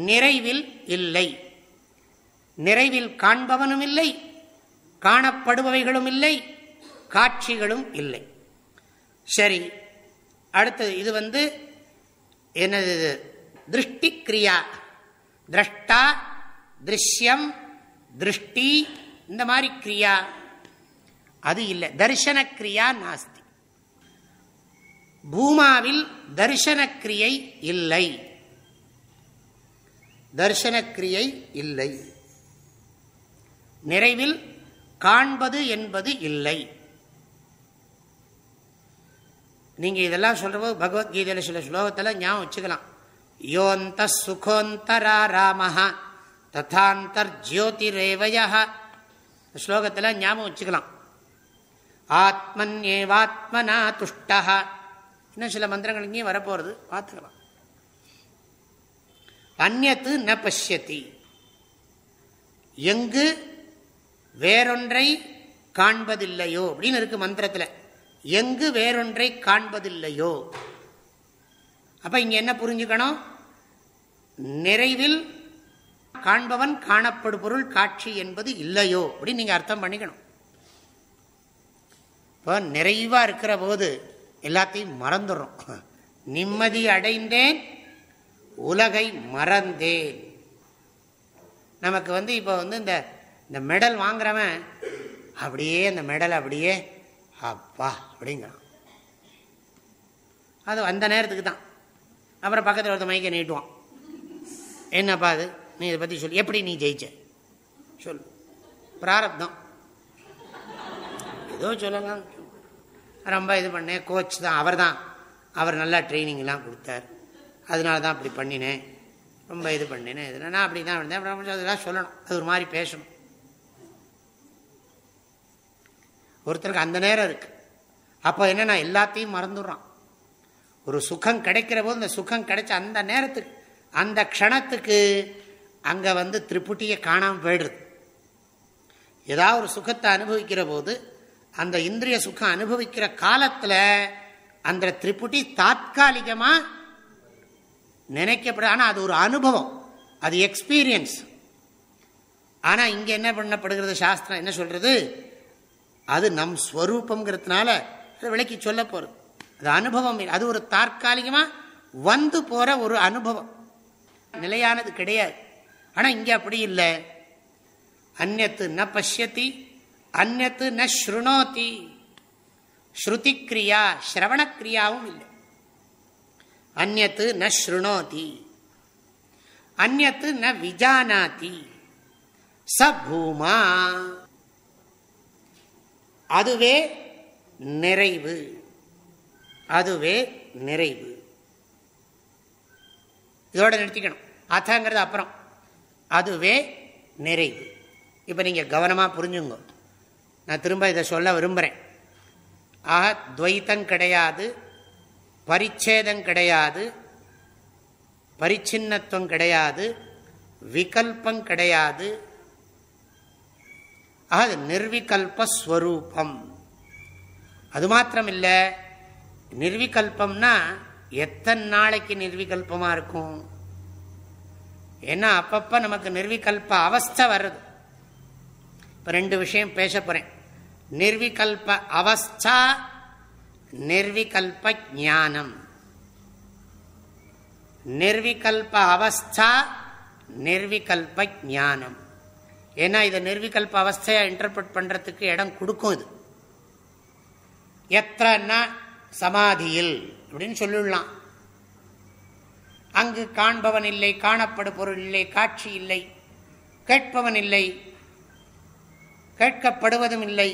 நிறைவில் இல்லை. நிறைவில் காண்பவனும் இல்லை காணப்படுபவைகளும் இல்லை காட்சிகளும் இல்லை. சரி அடுத்தது இது வந்து என்னது திருஷ்டி கிரியா திரஷ்டா திருஷ்யம் திருஷ்டி இந்த மாதிரி கிரியா. அது இல்லை. தரிசன கிரியா நாஸ்தி. பூமாவில் தரிசன கிரியை இல்லை. தரிசன கிரியை இல்லை. நிறைவில் காண்பது என்பது இல்லை. நீங்க இதெல்லாம் சொல்றபோது பகவத்கீதையில சில ஸ்லோகத்தில் ஞாபகம் வச்சுக்கலாம். யோந்த சுகோந்தரா ராம ததாந்தர் ஜோதிரேவய ஸ்லோகத்தில் ஞாபகம் வச்சுக்கலாம். ஆத்மன்யேவாத்மனா துஷ்டா இன்னும் சில மந்திரங்கள் இங்கேயும் வரப்போகிறது பார்த்துக்கலாம். அந்நத்து ந பசியத்தி எங்கு வேறொன்றை காண்பதில்லையோ அப்படின்னு இருக்கு மந்திரத்தில். எங்கு வேறொன்றை காண்பதில்லையோ. அப்போ இங்கே என்ன புரிஞ்சுக்கணும்? நிறைவில் காண்பவன் காணப்படு பொருள் காட்சி என்பது இல்லையோ அப்படின்னு நீங்கள் அர்த்தம் பண்ணிக்கணும். இப்போ நிறைவாக இருக்கிற போது எல்லாத்தையும் மறந்துடும் நிம்மதி அடைந்தேன் உலகை மறந்தேன். நமக்கு வந்து இப்போ வந்து இந்த இந்த மெடல் வாங்குறவன் அப்படியே அந்த மெடல் அப்படியே அப்பா அப்படிங்கிறான். அது அந்த நேரத்துக்கு தான். அப்புறம் பக்கத்தில் ஒருத்த மைக்க நீட்டுவான். என்னப்பா அது? நீ இதை பற்றி சொல்லு. எப்படி நீ ஜெயிச்ச? சொல் பிராரப்தம். ஏதோ சொல்லலாம். ரொம்ப இது பண்ணேன். கோச் தான். அவர் தான் அவர் நல்லா ட்ரைனிங்லாம் கொடுத்தார். அதனால தான் அப்படி பண்ணினேன். ரொம்ப இது பண்ணினேன் இது நான் அப்படி தான் இருந்தேன் அதெல்லாம் சொல்லணும். அது ஒரு மாதிரி பேசணும். ஒருத்தருக்கு அந்த நேரம் இருக்கு. அப்போ என்னன்னா எல்லாத்தையும் மறந்துடுறான். ஒரு சுகம் கிடைக்கிற போது இந்த சுகம் கிடைச்ச அந்த நேரத்துக்கு அந்த க்ஷணத்துக்கு அங்கே வந்து திருப்புட்டியை காணாமல் போயிடுறது ஏதாவது ஒரு சுகத்தை அனுபவிக்கிற போது அந்த இந்திரிய சுகம் அனுபவிக்கிற காலத்தில் அந்த திரிப்புட்டி தாத்காலிகமாக நினைக்கப்பட ஆனால் அது ஒரு அனுபவம். அது எக்ஸ்பீரியன்ஸ் ஆனால் இங்கே என்ன பண்ணப்படுகிறது சாஸ்திரம்? என்ன சொல்றது? அது நம் ஸ்வரூபங்கிறதுனால அதை விளக்கி சொல்ல போகிறது அது அனுபவம் அது ஒரு தற்காலிகமாக வந்து போகிற ஒரு அனுபவம். நிலையானது கிடையாது. ஆனால் இங்கே அப்படி இல்லை. அந்நத்து ந பசியத்தி அந்நத்து ந ஸ்ருணோதி. ஸ்ருதிக்ரியா கிரியா இல்லை. அந்நத்து ந ஸ்ருணோதி. அந்நத்து ந விஜானாதி. ச பூமா. அதுவே நிறைவு. அதுவே நிறைவு. இதோட நிறுத்திக்கணும். அத்தங்கிறது அப்புறம். அதுவே நிறைவு. இப்போ நீங்கள் கவனமாக புரிஞ்சுங்க. நான் திரும்ப இதை சொல்ல விரும்புகிறேன் ஆக துவைத்தம் கிடையாது பரிச்சேதம் கிடையாது பரிச்சின்னத்துவம் கிடையாது விகல்பம் கிடையாது. ஆக நிர்விகல்பஸ்வரூபம் அது மாத்திரம் இல்லை நிர்விகல்பம்னா எத்தனை நாளைக்கு நிர்விகல்பமாக இருக்கும்? ஏன்னா அப்பப்போ நமக்கு நிர்விகல்ப அவஸ்தை வருது. இப்போ ரெண்டு விஷயம் பேச போகிறேன் நிர்விகல்ப அவஸ்தா நிர்விகல்ப ஞானம். நிர்விகல்ப அவஸ்தா நிர்விகல்ப ஞானம். ஏன்னா இதை நிர்விகல்ப அவஸ்தையாக இன்டர்பிரட் பண்ணுறதுக்கு இடம் கொடுக்கும் இது. எத்தனா சமாதியில் அப்படின்னு சொல்லிடலாம். அங்கு காண்பவன் இல்லை காணப்படு பொருள் இல்லை காட்சி இல்லை கேட்பவன் இல்லை கேட்கப்படுவதும் இல்லை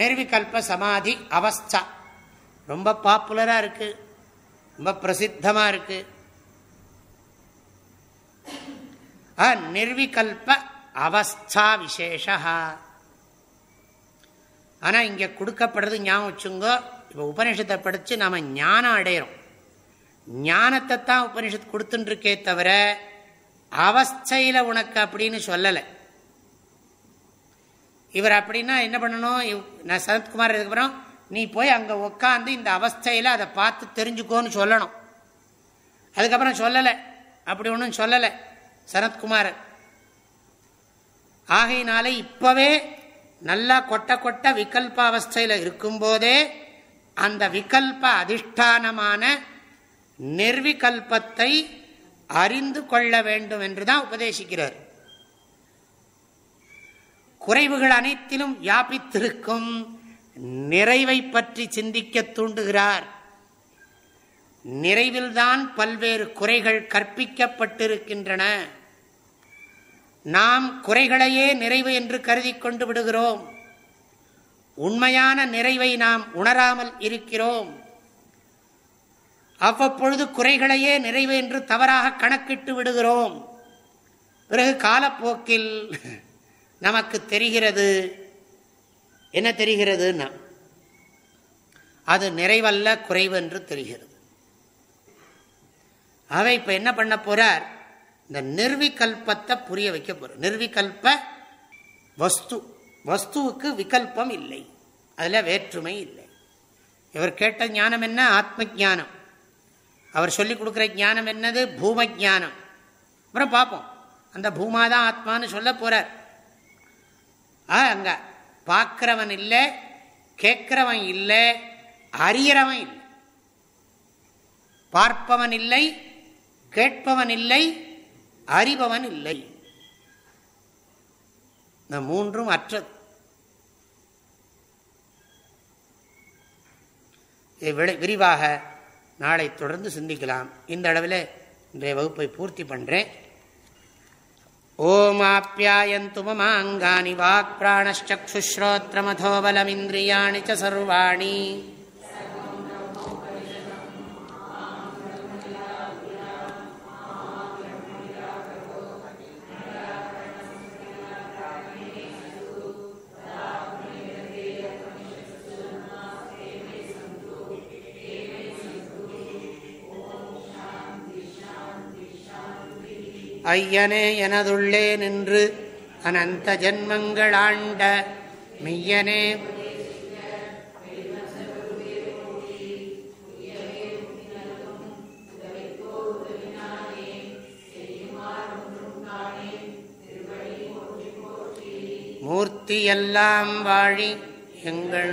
நிர்விகல்ப சமாதி அவஸ்தா. ரொம்ப பாப்புலராக இருக்குது ரொம்ப பிரசித்தமாக இருக்குது நிர்விகல்ப அவஸ்தா விசேஷா. ஆனால் இங்கே கொடுக்கப்படுறது ஞாபகம் வச்சுங்கோ. இப்போ உபனிஷத்தை படித்து நாம் ஞானம் அடையிறோம். ஞானத்தை தான் உபனிஷத்து கொடுத்துட்டுருக்கே தவிர அவஸ்தையில் உனக்கு அப்படின்னு சொல்லலை. இவர் அப்படின்னா என்ன பண்ணணும்? நான் சரத்குமார் இதுக்கப்புறம் நீ போய் அங்கே உட்காந்து இந்த அவஸ்தையில் அதை பார்த்து தெரிஞ்சுக்கோன்னு சொல்லணும். அதுக்கப்புறம் சொல்லலை. அப்படி ஒன்றும் சொல்லலை. சரத்குமார். ஆகையினாலே இப்போவே நல்லா கொட்ட கொட்ட விகல்ப அவஸ்தையில் இருக்கும்போதே அந்த விகல்ப அதிஷ்டானமான நிர்விகல்பத்தை அறிந்து கொள்ள வேண்டும் என்று தான் உபதேசிக்கிறார். குறைவுகள் அனைத்திலும் வியாபித்திருக்கும் நிறைவை பற்றி சிந்திக்க தூண்டுகிறார். நிறைவில்தான் பல்வேறு குறைகள் கற்பிக்கப்பட்டிருக்கின்றன. நாம் குறைகளையே நிறைவு என்று கருதி கொண்டு விடுகிறோம். உண்மையான நிறைவை நாம் உணராமல் இருக்கிறோம். அவ்வப்பொழுது குறைகளையே நிறைவு என்று தவறாக கணக்கிட்டு விடுகிறோம். பிறகு காலப்போக்கில் நமக்கு தெரிகிறது. என்ன தெரிகிறதுன்னா அது நிறைவல்ல குறைவு என்று தெரிகிறது. ஆக இப்போ என்ன பண்ண போறார்? இந்த நிர்விகல்பத்தை புரிய வைக்க போகிறார் நிர்விகல்ப வஸ்து வஸ்துவுக்கு விகல்பம் இல்லை. அதில் வேற்றுமை இல்லை. இவர் கேட்ட ஞானம் என்ன? ஆத்ம ஜானம் அவர் சொல்லிக் கொடுக்குற ஞானம் என்னது? பூம ஜானம் அப்புறம் பார்ப்போம். அந்த பூமாதான் ஆத்மான்னு சொல்ல போகிறார் ஆ அங்க. பார்க்கிறவன் இல்லை கேட்கிறவன் இல்லை அறியறவன் இல்லை. பார்ப்பவன் இல்லை கேட்பவன் இல்லை அறிபவன் இல்லை. இந்த மூன்றும் அற்றது. இதை விரிவாக நாளை தொடர்ந்து சிந்திக்கலாம். இந்த அளவில் இன்றைய வகுப்பை பூர்த்தி பண்ணுறேன் ஓமாப்பியாயந்து மமாங்கானி வாக் பிராணச்சுஸ்ரோத்திரமதோபலமிந்திரியாணி சர்வாணி ஐயனே எனதுள்ளே நின்று அனந்த ஜன்மங்கள் ஆண்ட மெய்யனே. மூர்த்தியெல்லாம் வாழி எங்கள்